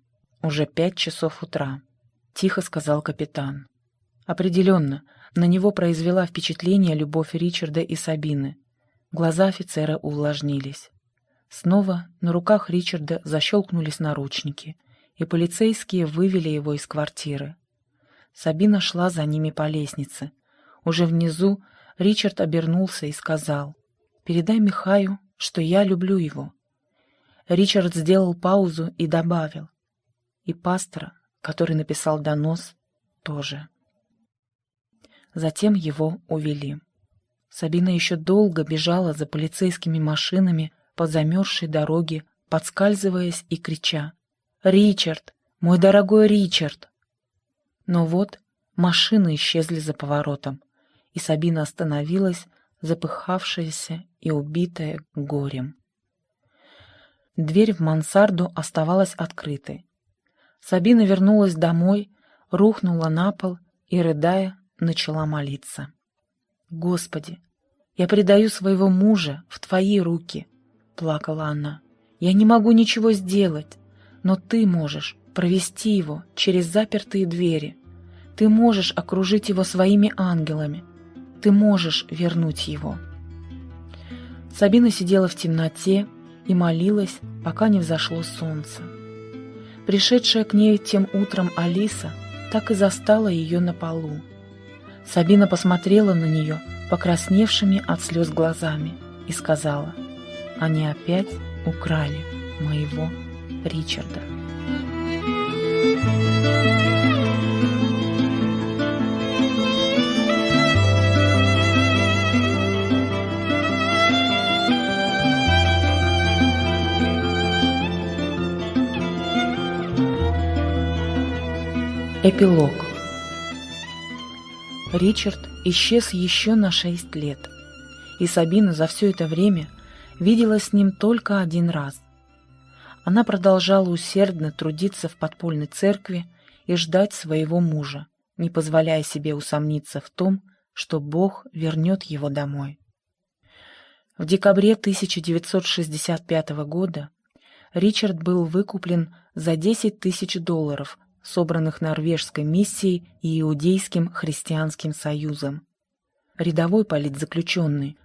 Уже пять часов утра». — тихо сказал капитан. Определенно, на него произвела впечатление любовь Ричарда и Сабины. Глаза офицера увлажнились. Снова на руках Ричарда защелкнулись наручники, и полицейские вывели его из квартиры. Сабина шла за ними по лестнице. Уже внизу Ричард обернулся и сказал, «Передай Михаю, что я люблю его». Ричард сделал паузу и добавил, «И пастора который написал донос, тоже. Затем его увели. Сабина еще долго бежала за полицейскими машинами по замерзшей дороге, подскальзываясь и крича. «Ричард! Мой дорогой Ричард!» Но вот машины исчезли за поворотом, и Сабина остановилась, запыхавшаяся и убитая горем. Дверь в мансарду оставалась открытой, Сабина вернулась домой, рухнула на пол и, рыдая, начала молиться. «Господи, я предаю своего мужа в Твои руки», — плакала она. «Я не могу ничего сделать, но Ты можешь провести его через запертые двери. Ты можешь окружить его своими ангелами. Ты можешь вернуть его». Сабина сидела в темноте и молилась, пока не взошло солнце. Пришедшая к ней тем утром Алиса так и застала ее на полу. Сабина посмотрела на нее покрасневшими от слез глазами и сказала, «Они опять украли моего Ричарда». Эпилог Ричард исчез еще на шесть лет, и Сабина за все это время видела с ним только один раз. Она продолжала усердно трудиться в подпольной церкви и ждать своего мужа, не позволяя себе усомниться в том, что Бог вернет его домой. В декабре 1965 года Ричард был выкуплен за 10 тысяч долларов собранных норвежской миссией и Иудейским христианским союзом. Рядовой политзаключенный,